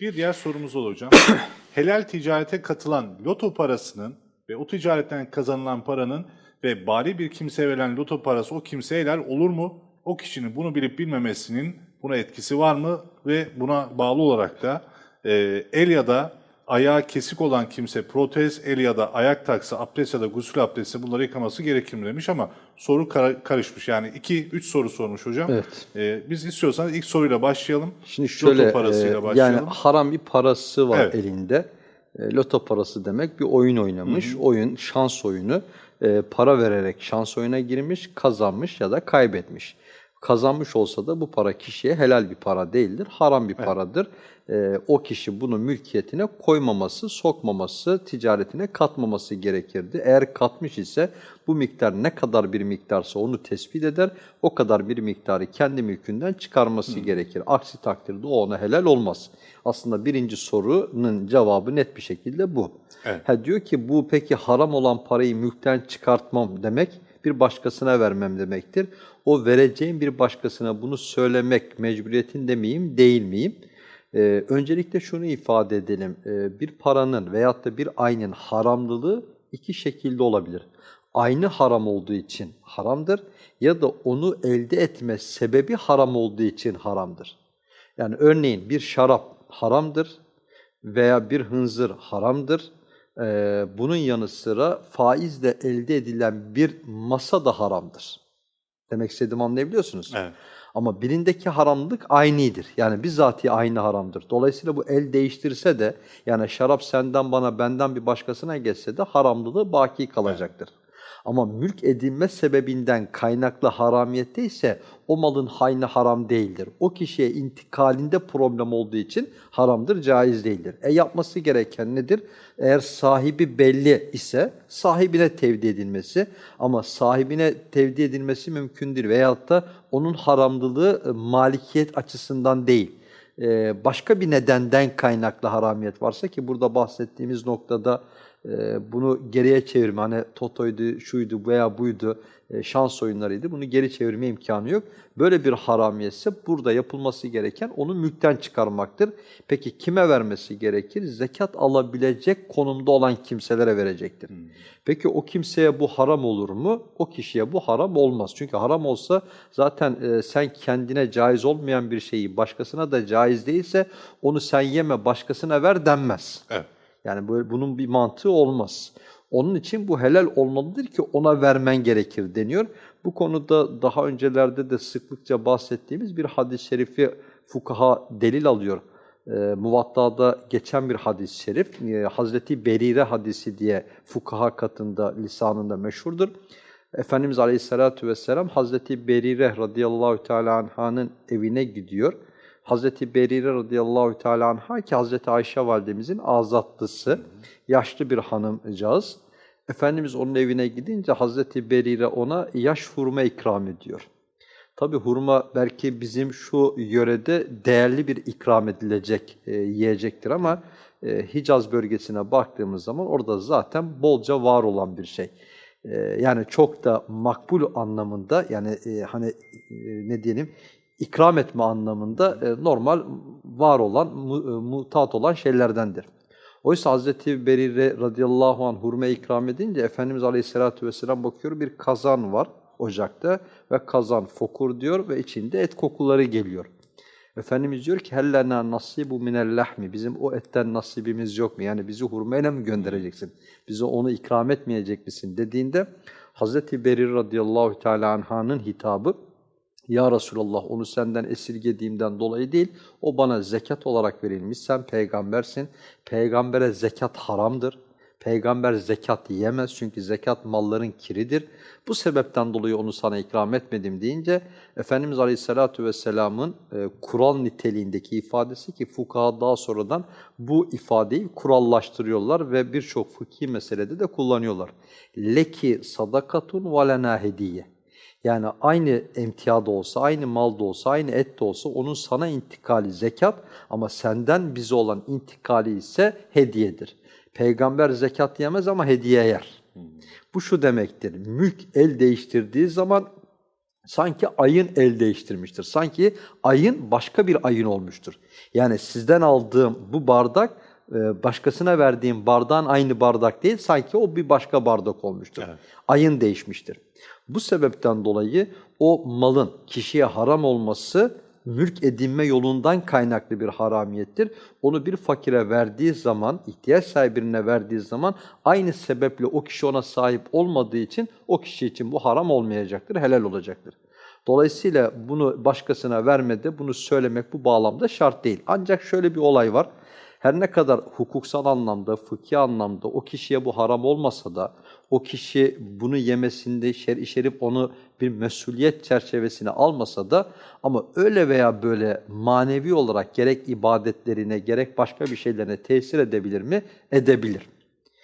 [SPEAKER 1] Bir diğer sorumuz hocam. Helal ticarete katılan loto parasının ve o ticaretten kazanılan paranın ve bari bir kimseye verilen loto parası o kimseye helal olur mu? O kişinin bunu bilip bilmemesinin buna etkisi var mı? Ve buna bağlı olarak da e, el ya da ayağı kesik olan kimse protez, el ya da ayak taksa, abdest ya da gusül abdesti bunları yıkaması gerekir mi demiş ama soru kara- karışmış. Yani iki, üç soru sormuş hocam.
[SPEAKER 2] Evet.
[SPEAKER 1] E, biz istiyorsanız ilk soruyla başlayalım.
[SPEAKER 2] Şimdi şöyle
[SPEAKER 1] Loto parasıyla
[SPEAKER 2] e,
[SPEAKER 1] başlayalım.
[SPEAKER 2] yani haram bir parası var
[SPEAKER 1] Evet.
[SPEAKER 2] elinde. E, loto parası demek bir oyun oynamış. Oyun şans oyunu. E, para vererek şans oyuna girmiş, kazanmış ya da kaybetmiş. Kazanmış olsa da bu para kişiye helal bir para değildir. Haram bir paradır. E, o kişi bunu mülkiyetine koymaması, sokmaması, ticaretine katmaması gerekirdi. Eğer katmış ise bu miktar ne kadar bir miktarsa onu tespit eder. O kadar bir miktarı kendi mülkünden çıkarması gerekir. Aksi takdirde o ona helal olmaz. Aslında birinci sorunun cevabı net bir şekilde bu.
[SPEAKER 1] Evet.
[SPEAKER 2] Ha diyor ki bu peki haram olan parayı mülkten çıkartmam demek bir başkasına vermem demektir. O vereceğim bir başkasına bunu söylemek mecburiyetinde miyim, değil miyim? Ee, öncelikle şunu ifade edelim. Ee, bir paranın veyahut da bir aynın haramlılığı iki şekilde olabilir. Aynı haram olduğu için haramdır ya da onu elde etme sebebi haram olduğu için haramdır. Yani örneğin bir şarap haramdır veya bir hınzır haramdır. Ee, bunun yanı sıra faizle elde edilen bir masa da haramdır. Demek istediğimi anlayabiliyorsunuz.
[SPEAKER 1] Evet.
[SPEAKER 2] Ama birindeki haramlık aynıdır. Yani bizatihi aynı haramdır. Dolayısıyla bu el değiştirse de yani şarap senden bana benden bir başkasına geçse de haramlılığı baki kalacaktır. Ama mülk edinme sebebinden kaynaklı haramiyette ise o malın haynı haram değildir. O kişiye intikalinde problem olduğu için haramdır, caiz değildir. E yapması gereken nedir? Eğer sahibi belli ise sahibine tevdi edilmesi ama sahibine tevdi edilmesi mümkündür veyahut da onun haramlılığı e, malikiyet açısından değil e, başka bir nedenden kaynaklı haramiyet varsa ki burada bahsettiğimiz noktada e, bunu geriye çevirme, hani totoydu, şuydu veya buydu, e, şans oyunlarıydı, bunu geri çevirme imkanı yok. Böyle bir haramiyetse burada yapılması gereken onu mülkten çıkarmaktır. Peki kime vermesi gerekir? Zekat alabilecek konumda olan kimselere verecektir. Peki o kimseye bu haram olur mu? O kişiye bu haram olmaz. Çünkü haram olsa zaten e, sen kendine caiz olmayan bir şeyi başkasına da caiz değilse onu sen yeme başkasına ver denmez.
[SPEAKER 1] Evet.
[SPEAKER 2] Yani böyle bunun bir mantığı olmaz. Onun için bu helal olmalıdır ki ona vermen gerekir deniyor. Bu konuda daha öncelerde de sıklıkça bahsettiğimiz bir hadis-i şerifi fukaha delil alıyor. E, Muvatta'da geçen bir hadis-i şerif, e, Hazreti Berire hadisi diye fukaha katında, lisanında meşhurdur. Efendimiz Aleyhisselatü Vesselam Hazreti Berire radıyallahu teala anh'ın evine gidiyor. Hazreti Berire radıyallahu teala anha ki Hazreti Ayşe validemizin azatlısı, yaşlı bir hanımcağız. Efendimiz onun evine gidince Hazreti Berire ona yaş hurma ikram ediyor. Tabi hurma belki bizim şu yörede değerli bir ikram edilecek e, yiyecektir ama e, Hicaz bölgesine baktığımız zaman orada zaten bolca var olan bir şey. E, yani çok da makbul anlamında yani e, hani e, ne diyelim ikram etme anlamında e, normal var olan, mu, e, mutat olan şeylerdendir. Oysa Hazreti Berire radıyallahu anh hurma ikram edince Efendimiz aleyhissalatü vesselam bakıyor bir kazan var ocakta ve kazan fokur diyor ve içinde et kokuları geliyor. Efendimiz diyor ki hellena nasibu minel lahmi bizim o etten nasibimiz yok mu? Yani bizi hurmayla mı göndereceksin? Bize onu ikram etmeyecek misin? dediğinde Hazreti Berir radıyallahu teala anhanın hitabı ya Resulallah onu senden esirgediğimden dolayı değil, o bana zekat olarak verilmiş. Sen peygambersin. Peygambere zekat haramdır. Peygamber zekat yiyemez çünkü zekat malların kiridir. Bu sebepten dolayı onu sana ikram etmedim deyince Efendimiz Aleyhisselatü Vesselam'ın e, kural niteliğindeki ifadesi ki fukaha daha sonradan bu ifadeyi kurallaştırıyorlar ve birçok fıkhi meselede de kullanıyorlar. Leki sadakatun ve lena hediye. Yani aynı emtia da olsa, aynı mal da olsa, aynı et de olsa onun sana intikali zekat ama senden bize olan intikali ise hediyedir. Peygamber zekat yemez ama hediye yer. Bu şu demektir, mülk el değiştirdiği zaman sanki ayın el değiştirmiştir. Sanki ayın başka bir ayın olmuştur. Yani sizden aldığım bu bardak e, başkasına verdiğim bardağın aynı bardak değil, sanki o bir başka bardak olmuştur. Evet. Ayın değişmiştir. Bu sebepten dolayı o malın kişiye haram olması mülk edinme yolundan kaynaklı bir haramiyettir. Onu bir fakire verdiği zaman, ihtiyaç sahibine verdiği zaman aynı sebeple o kişi ona sahip olmadığı için o kişi için bu haram olmayacaktır, helal olacaktır. Dolayısıyla bunu başkasına vermede bunu söylemek bu bağlamda şart değil. Ancak şöyle bir olay var. Her ne kadar hukuksal anlamda, fıkhi anlamda o kişiye bu haram olmasa da o kişi bunu yemesinde şer şerif onu bir mesuliyet çerçevesine almasa da ama öyle veya böyle manevi olarak gerek ibadetlerine gerek başka bir şeylerine tesir edebilir mi? Edebilir.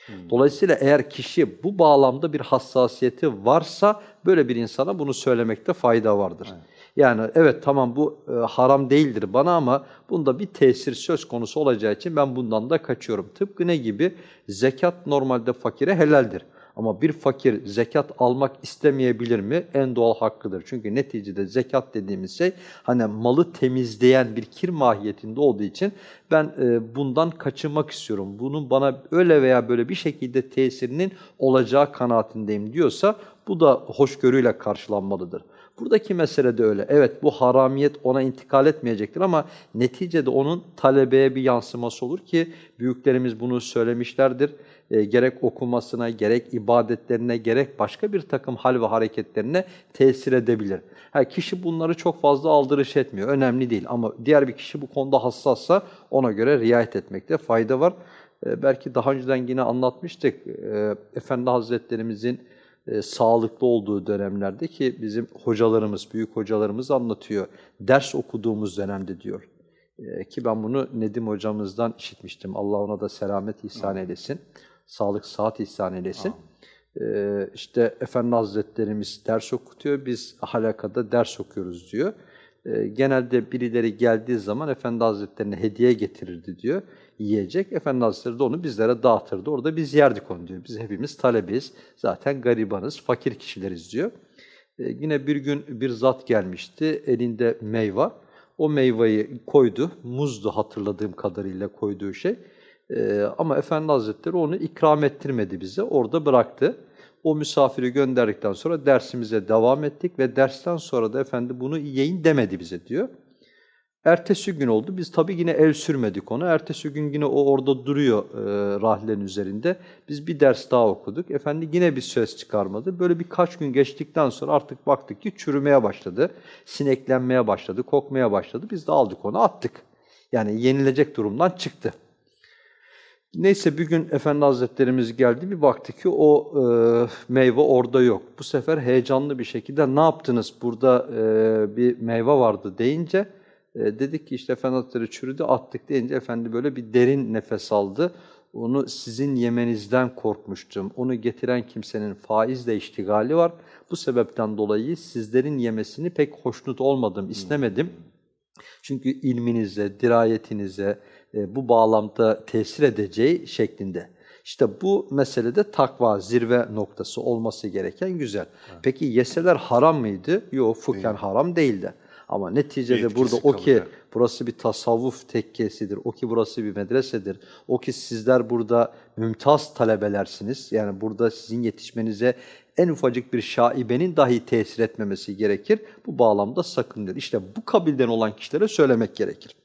[SPEAKER 2] Hmm. Dolayısıyla eğer kişi bu bağlamda bir hassasiyeti varsa böyle bir insana bunu söylemekte fayda vardır. Evet. Yani evet tamam bu e, haram değildir bana ama bunda bir tesir söz konusu olacağı için ben bundan da kaçıyorum. Tıpkı ne gibi? Zekat normalde fakire helaldir. Ama bir fakir zekat almak istemeyebilir mi? En doğal hakkıdır. Çünkü neticede zekat dediğimiz şey hani malı temizleyen bir kir mahiyetinde olduğu için ben e, bundan kaçınmak istiyorum. Bunun bana öyle veya böyle bir şekilde tesirinin olacağı kanaatindeyim diyorsa bu da hoşgörüyle karşılanmalıdır. Buradaki mesele de öyle. Evet bu haramiyet ona intikal etmeyecektir ama neticede onun talebeye bir yansıması olur ki büyüklerimiz bunu söylemişlerdir. E, gerek okumasına, gerek ibadetlerine, gerek başka bir takım hal ve hareketlerine tesir edebilir. Ha, kişi bunları çok fazla aldırış etmiyor, önemli değil ama diğer bir kişi bu konuda hassassa ona göre riayet etmekte fayda var. E, belki daha önceden yine anlatmıştık, e, Efendi Hazretlerimizin e, sağlıklı olduğu dönemlerde ki bizim hocalarımız, büyük hocalarımız anlatıyor. Ders okuduğumuz dönemde diyor. E, ki ben bunu Nedim hocamızdan işitmiştim. Allah ona da selamet ihsan eylesin. Sağlık, saat ihsan eylesin. E, işte Efendi Hazretlerimiz ders okutuyor, biz halakada ders okuyoruz diyor. E, genelde birileri geldiği zaman Efendi Hazretlerine hediye getirirdi diyor yiyecek. Efendi Hazretleri de onu bizlere dağıtırdı. Orada biz yerdik onu diyor. Biz hepimiz talebiz. Zaten garibanız, fakir kişileriz diyor. Ee, yine bir gün bir zat gelmişti. Elinde meyve. O meyveyi koydu. Muzdu hatırladığım kadarıyla koyduğu şey. Ee, ama Efendi Hazretleri onu ikram ettirmedi bize. Orada bıraktı. O misafiri gönderdikten sonra dersimize devam ettik ve dersten sonra da efendi bunu yiyin demedi bize diyor. Ertesi gün oldu. Biz tabii yine el sürmedik ona. Ertesi gün yine o orada duruyor e, rahlerin üzerinde. Biz bir ders daha okuduk. Efendi yine bir ses çıkarmadı. Böyle birkaç gün geçtikten sonra artık baktık ki çürümeye başladı. Sineklenmeye başladı, kokmaya başladı. Biz de aldık onu attık. Yani yenilecek durumdan çıktı. Neyse bir gün Efendi Hazretlerimiz geldi bir baktı ki o e, meyve orada yok. Bu sefer heyecanlı bir şekilde ne yaptınız burada e, bir meyve vardı deyince e, dedik ki işte Efendi Hazretleri çürüdü attık deyince Efendi böyle bir derin nefes aldı. Onu sizin yemenizden korkmuştum. Onu getiren kimsenin faizle iştigali var. Bu sebepten dolayı sizlerin yemesini pek hoşnut olmadım, istemedim. Çünkü ilminize, dirayetinize e, bu bağlamda tesir edeceği şeklinde. İşte bu meselede takva zirve noktası olması gereken güzel. Peki yeseler haram mıydı? Yok, fıkhen haram değildi. Ama neticede
[SPEAKER 1] Bir
[SPEAKER 2] burada
[SPEAKER 1] etkisi
[SPEAKER 2] o ki
[SPEAKER 1] kalacak.
[SPEAKER 2] burası bir tasavvuf tekkesidir, o ki burası bir medresedir, o ki sizler burada mümtaz talebelersiniz. Yani burada sizin yetişmenize en ufacık bir şaibenin dahi tesir etmemesi gerekir. Bu bağlamda sakındır. İşte bu kabilden olan kişilere söylemek gerekir.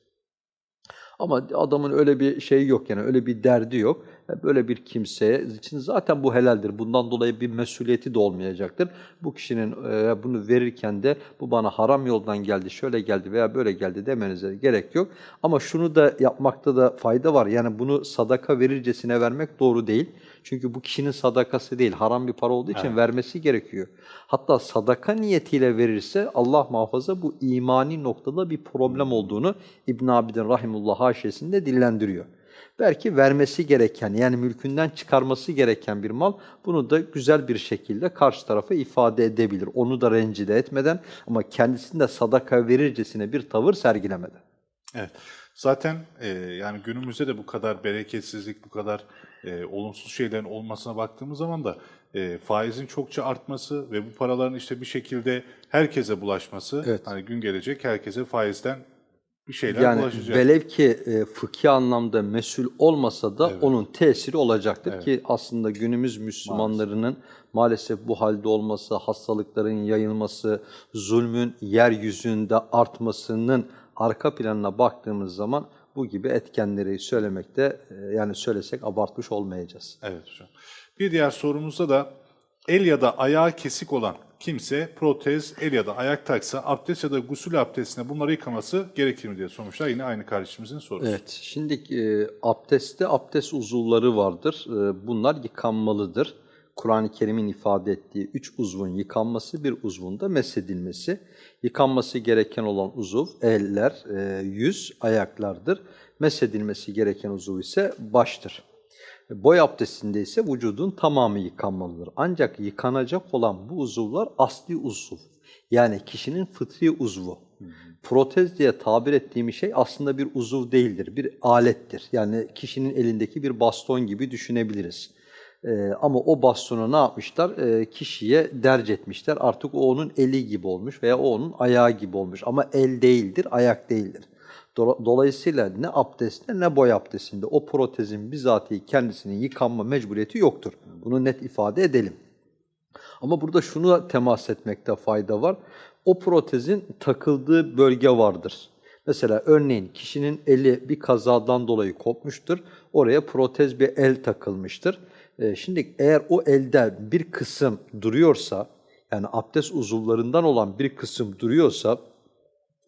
[SPEAKER 2] Ama adamın öyle bir şeyi yok yani öyle bir derdi yok. E, Böyle bir kimseye için zaten bu helaldir. Bundan dolayı bir mesuliyeti de olmayacaktır. Bu kişinin e, bunu verirken de bu bana haram yoldan geldi, şöyle geldi veya böyle geldi demenize gerek yok. Ama şunu da yapmakta da fayda var. Yani bunu sadaka verircesine vermek doğru değil. Çünkü bu kişinin sadakası değil, haram bir para olduğu için vermesi gerekiyor. Hatta sadaka niyetiyle verirse Allah muhafaza bu imani noktada bir problem olduğunu İbn Abidin Rahimullah haşiyesinde dillendiriyor. Belki vermesi gereken yani mülkünden çıkarması gereken bir mal bunu da güzel bir şekilde karşı tarafa ifade edebilir. Onu da rencide etmeden ama kendisinde sadaka verircesine bir tavır sergilemeden.
[SPEAKER 1] Evet. Zaten e, yani günümüzde de bu kadar bereketsizlik, bu kadar e, olumsuz şeylerin olmasına baktığımız zaman da e, faizin çokça artması ve bu paraların işte bir şekilde herkese bulaşması,
[SPEAKER 2] Evet.
[SPEAKER 1] hani gün gelecek herkese faizden bir şeyler
[SPEAKER 2] Yani
[SPEAKER 1] bulaşacak.
[SPEAKER 2] velev ki e, fıkhi anlamda mesul olmasa da onun tesiri olacaktır ki aslında günümüz Müslümanlarının maalesef bu halde olması, hastalıkların yayılması, zulmün yeryüzünde artmasının arka planına baktığımız zaman bu gibi etkenleri söylemekte e, yani söylesek abartmış olmayacağız.
[SPEAKER 1] Evet hocam. Bir diğer sorumuzda da el ya da ayağı kesik olan kimse protez, el ya da ayak taksa abdest ya da gusül abdestine bunları yıkaması gerekir mi diye sormuşlar. Yine aynı kardeşimizin sorusu.
[SPEAKER 2] Evet, şimdi e, abdestte abdest uzuvları vardır. E, bunlar yıkanmalıdır. Kur'an-ı Kerim'in ifade ettiği üç uzvun yıkanması, bir uzvun da mesedilmesi. Yıkanması gereken olan uzuv, eller, e, yüz, ayaklardır. Mesedilmesi gereken uzuv ise baştır. Boy abdestinde ise vücudun tamamı yıkanmalıdır. Ancak yıkanacak olan bu uzuvlar asli uzuv. Yani kişinin fıtri uzvu. Protez diye tabir ettiğim şey aslında bir uzuv değildir, bir alettir. Yani kişinin elindeki bir baston gibi düşünebiliriz. Ee, ama o bastonu ne yapmışlar? Ee, kişiye derc etmişler. Artık o onun eli gibi olmuş veya o onun ayağı gibi olmuş. Ama el değildir, ayak değildir. Dola- Dolayısıyla ne abdestte ne boy abdestinde o protezin bizatihi kendisinin yıkanma mecburiyeti yoktur. Bunu net ifade edelim. Ama burada şunu da temas etmekte fayda var. O protezin takıldığı bölge vardır. Mesela örneğin kişinin eli bir kazadan dolayı kopmuştur. Oraya protez bir el takılmıştır. Ee, şimdi eğer o elde bir kısım duruyorsa, yani abdest uzuvlarından olan bir kısım duruyorsa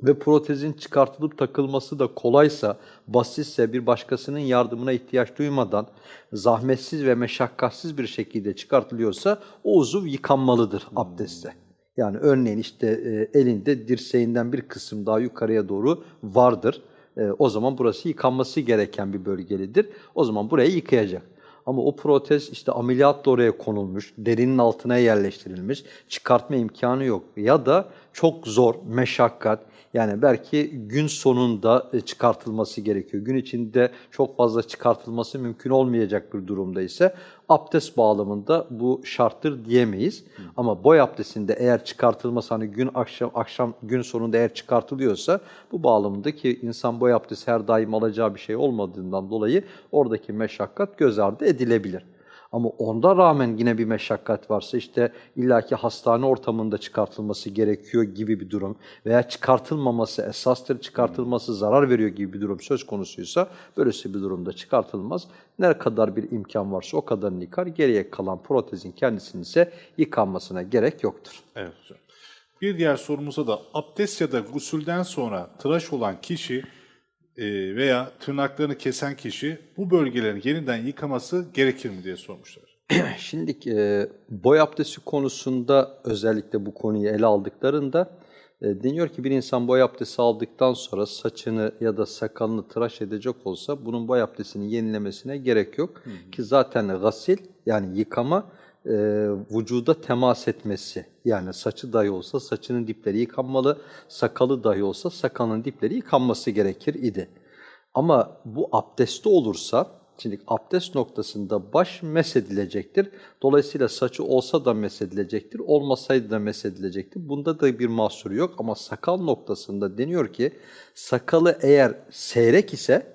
[SPEAKER 2] ve protezin çıkartılıp takılması da kolaysa, basitse bir başkasının yardımına ihtiyaç duymadan zahmetsiz ve meşakkatsiz bir şekilde çıkartılıyorsa o uzuv yıkanmalıdır abdestte. Yani örneğin işte e, elinde dirseğinden bir kısım daha yukarıya doğru vardır. E, o zaman burası yıkanması gereken bir bölgelidir. O zaman burayı yıkayacak. Ama o protez işte ameliyatla oraya konulmuş, derinin altına yerleştirilmiş, çıkartma imkanı yok. Ya da çok zor, meşakkat, yani belki gün sonunda e, çıkartılması gerekiyor. Gün içinde çok fazla çıkartılması mümkün olmayacak bir durumda ise abdest bağlamında bu şarttır diyemeyiz. Ama boy abdestinde eğer çıkartılması hani gün akşam akşam gün sonunda eğer çıkartılıyorsa bu bağlamında ki insan boy abdesti her daim alacağı bir şey olmadığından dolayı oradaki meşakkat göz ardı edilebilir. Ama onda rağmen yine bir meşakkat varsa işte illaki hastane ortamında çıkartılması gerekiyor gibi bir durum veya çıkartılmaması esastır, çıkartılması zarar veriyor gibi bir durum söz konusuysa böylesi bir durumda çıkartılmaz. Ne kadar bir imkan varsa o kadarını yıkar. Geriye kalan protezin kendisinin ise yıkanmasına gerek yoktur.
[SPEAKER 1] Evet hocam. Bir diğer sorumuza da abdest ya da gusülden sonra tıraş olan kişi veya tırnaklarını kesen kişi bu bölgelerin yeniden yıkaması gerekir mi diye sormuşlar.
[SPEAKER 2] Şimdi e, boy abdesti konusunda özellikle bu konuyu ele aldıklarında e, deniyor ki bir insan boy abdesti aldıktan sonra saçını ya da sakalını tıraş edecek olsa bunun boy abdestini yenilemesine gerek yok. Ki zaten gasil yani yıkama e, vücuda temas etmesi yani saçı dahi olsa saçının dipleri yıkanmalı, sakalı dahi olsa sakalının dipleri yıkanması gerekir idi. Ama bu abdesti olursa, şimdi abdest noktasında baş mesedilecektir. Dolayısıyla saçı olsa da mesedilecektir, olmasaydı da mesedilecektir. Bunda da bir mahsur yok ama sakal noktasında deniyor ki sakalı eğer seyrek ise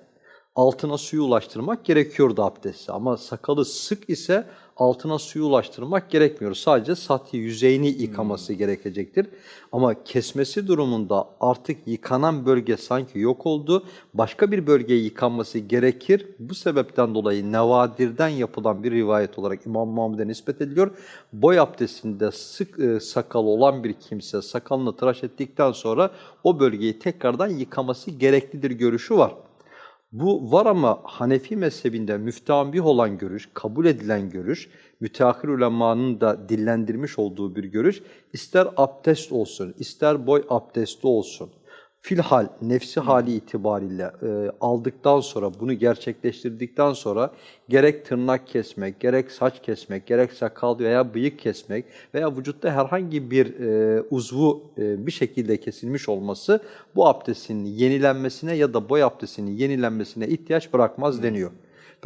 [SPEAKER 2] altına suyu ulaştırmak gerekiyordu abdesti. Ama sakalı sık ise altına suyu ulaştırmak gerekmiyor. Sadece sathi yüzeyini yıkaması gerekecektir. Ama kesmesi durumunda artık yıkanan bölge sanki yok oldu. Başka bir bölgeye yıkanması gerekir. Bu sebepten dolayı nevadirden yapılan bir rivayet olarak İmam Muhammed'e nispet ediliyor. Boy abdestinde sık e, sakal olan bir kimse sakalını tıraş ettikten sonra o bölgeyi tekrardan yıkaması gereklidir görüşü var. Bu var ama Hanefi mezhebinde müftambih olan görüş, kabul edilen görüş, müteahhir ulemanın da dillendirmiş olduğu bir görüş, ister abdest olsun, ister boy abdesti olsun, filhal, nefsi hali itibariyle e, aldıktan sonra, bunu gerçekleştirdikten sonra gerek tırnak kesmek, gerek saç kesmek, gerek sakal veya bıyık kesmek veya vücutta herhangi bir e, uzvu e, bir şekilde kesilmiş olması bu abdestin yenilenmesine ya da boy abdestinin yenilenmesine ihtiyaç bırakmaz deniyor.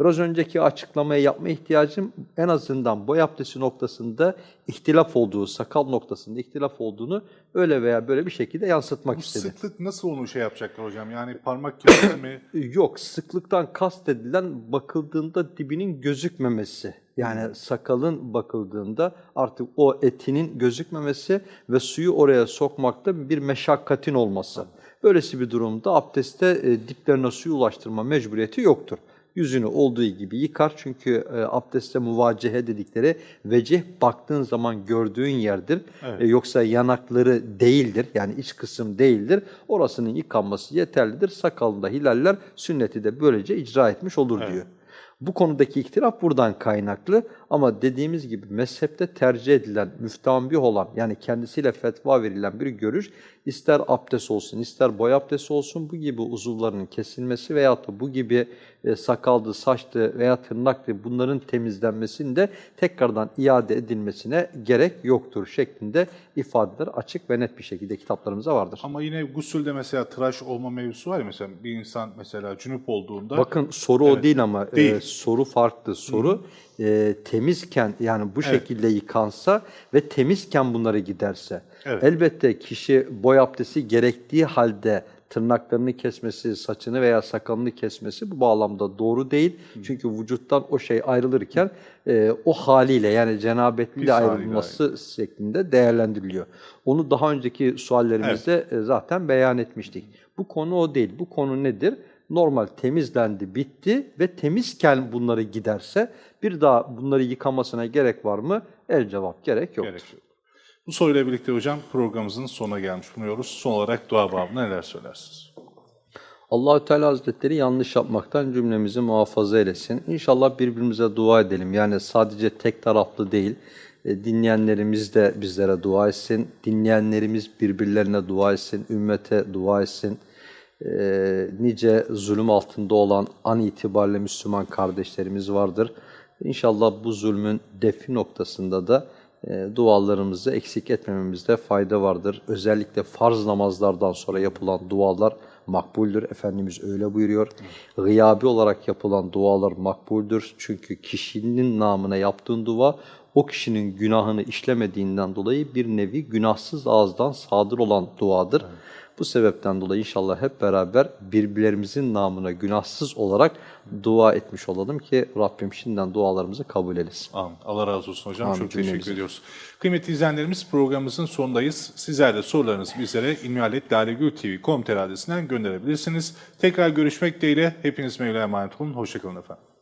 [SPEAKER 2] Biraz önceki açıklamayı yapma ihtiyacım en azından boy abdesti noktasında ihtilaf olduğu, sakal noktasında ihtilaf olduğunu öyle veya böyle bir şekilde yansıtmak
[SPEAKER 1] Bu
[SPEAKER 2] istedi.
[SPEAKER 1] sıklık nasıl onu şey yapacaklar hocam? Yani parmak kesimi mi?
[SPEAKER 2] Yok, sıklıktan kastedilen bakıldığında dibinin gözükmemesi. Yani sakalın bakıldığında artık o etinin gözükmemesi ve suyu oraya sokmakta bir meşakkatin olması. Böylesi bir durumda abdeste e, diplerine suyu ulaştırma mecburiyeti yoktur. Yüzünü olduğu gibi yıkar çünkü e, abdeste muvacehe dedikleri vecih baktığın zaman gördüğün yerdir.
[SPEAKER 1] Evet.
[SPEAKER 2] E, yoksa yanakları değildir yani iç kısım değildir. Orasının yıkanması yeterlidir. Sakalında hilaller sünneti de böylece icra etmiş olur
[SPEAKER 1] Evet.
[SPEAKER 2] diyor. Bu konudaki ihtilaf buradan kaynaklı ama dediğimiz gibi mezhepte tercih edilen, müftambih olan yani kendisiyle fetva verilen bir görüş ister abdest olsun ister boy abdesti olsun bu gibi uzuvların kesilmesi veyahut da bu gibi e, sakaldı, saçtı veya tırnaktı bunların temizlenmesinde tekrardan iade edilmesine gerek yoktur şeklinde ifadeler açık ve net bir şekilde kitaplarımıza vardır.
[SPEAKER 1] Ama yine gusülde mesela tıraş olma mevzusu var ya mesela bir insan mesela cünüp olduğunda
[SPEAKER 2] Bakın soru o
[SPEAKER 1] Evet.
[SPEAKER 2] değil ama e,
[SPEAKER 1] Değil.
[SPEAKER 2] soru farklı. Soru e, temizken yani bu
[SPEAKER 1] Evet.
[SPEAKER 2] şekilde yıkansa ve temizken bunları giderse.
[SPEAKER 1] Evet.
[SPEAKER 2] Elbette kişi boy abdesti gerektiği halde tırnaklarını kesmesi, saçını veya sakalını kesmesi bu bağlamda doğru değil. Çünkü vücuttan o şey ayrılırken e, o haliyle yani cenabetliyle
[SPEAKER 1] Pis haliyle
[SPEAKER 2] ayrılması şeklinde değerlendiriliyor. Onu daha önceki suallerimizde e, zaten beyan etmiştik. Bu konu o değil. Bu konu nedir? Normal temizlendi, bitti ve temizken bunları giderse bir daha bunları yıkamasına gerek var mı? El cevap gerek yoktur.
[SPEAKER 1] gerek yok. Bu soruyla birlikte hocam programımızın sonuna gelmiş bulunuyoruz. Son olarak dua babına neler söylersiniz?
[SPEAKER 2] Allahü Teala Hazretleri yanlış yapmaktan cümlemizi muhafaza eylesin. İnşallah birbirimize dua edelim. Yani sadece tek taraflı değil. E, Dinleyenlerimiz de bizlere dua etsin. Dinleyenlerimiz birbirlerine dua etsin. Ümmete dua etsin. E, nice zulüm altında olan an itibariyle Müslüman kardeşlerimiz vardır. İnşallah bu zulmün defi noktasında da e, dualarımızı eksik etmememizde fayda vardır. Özellikle farz namazlardan sonra yapılan dualar makbuldür. Efendimiz öyle buyuruyor. Gıyabi olarak yapılan dualar makbuldür. Çünkü kişinin namına yaptığın dua o kişinin günahını işlemediğinden dolayı bir nevi günahsız ağızdan sadır olan duadır. Bu sebepten dolayı inşallah hep beraber birbirlerimizin namına günahsız olarak dua etmiş olalım ki Rabbim şimdiden dualarımızı kabul etsin.
[SPEAKER 1] Amin. Allah razı olsun hocam.
[SPEAKER 2] Amin,
[SPEAKER 1] Çok teşekkür
[SPEAKER 2] cümlemize.
[SPEAKER 1] ediyoruz. Kıymetli izleyenlerimiz programımızın sonundayız. Sizler de sorularınızı bizlere ilmihaletlalegültv.com adresinden gönderebilirsiniz. Tekrar görüşmek dileğiyle. Hepiniz Mevla'ya emanet olun. Hoşçakalın efendim.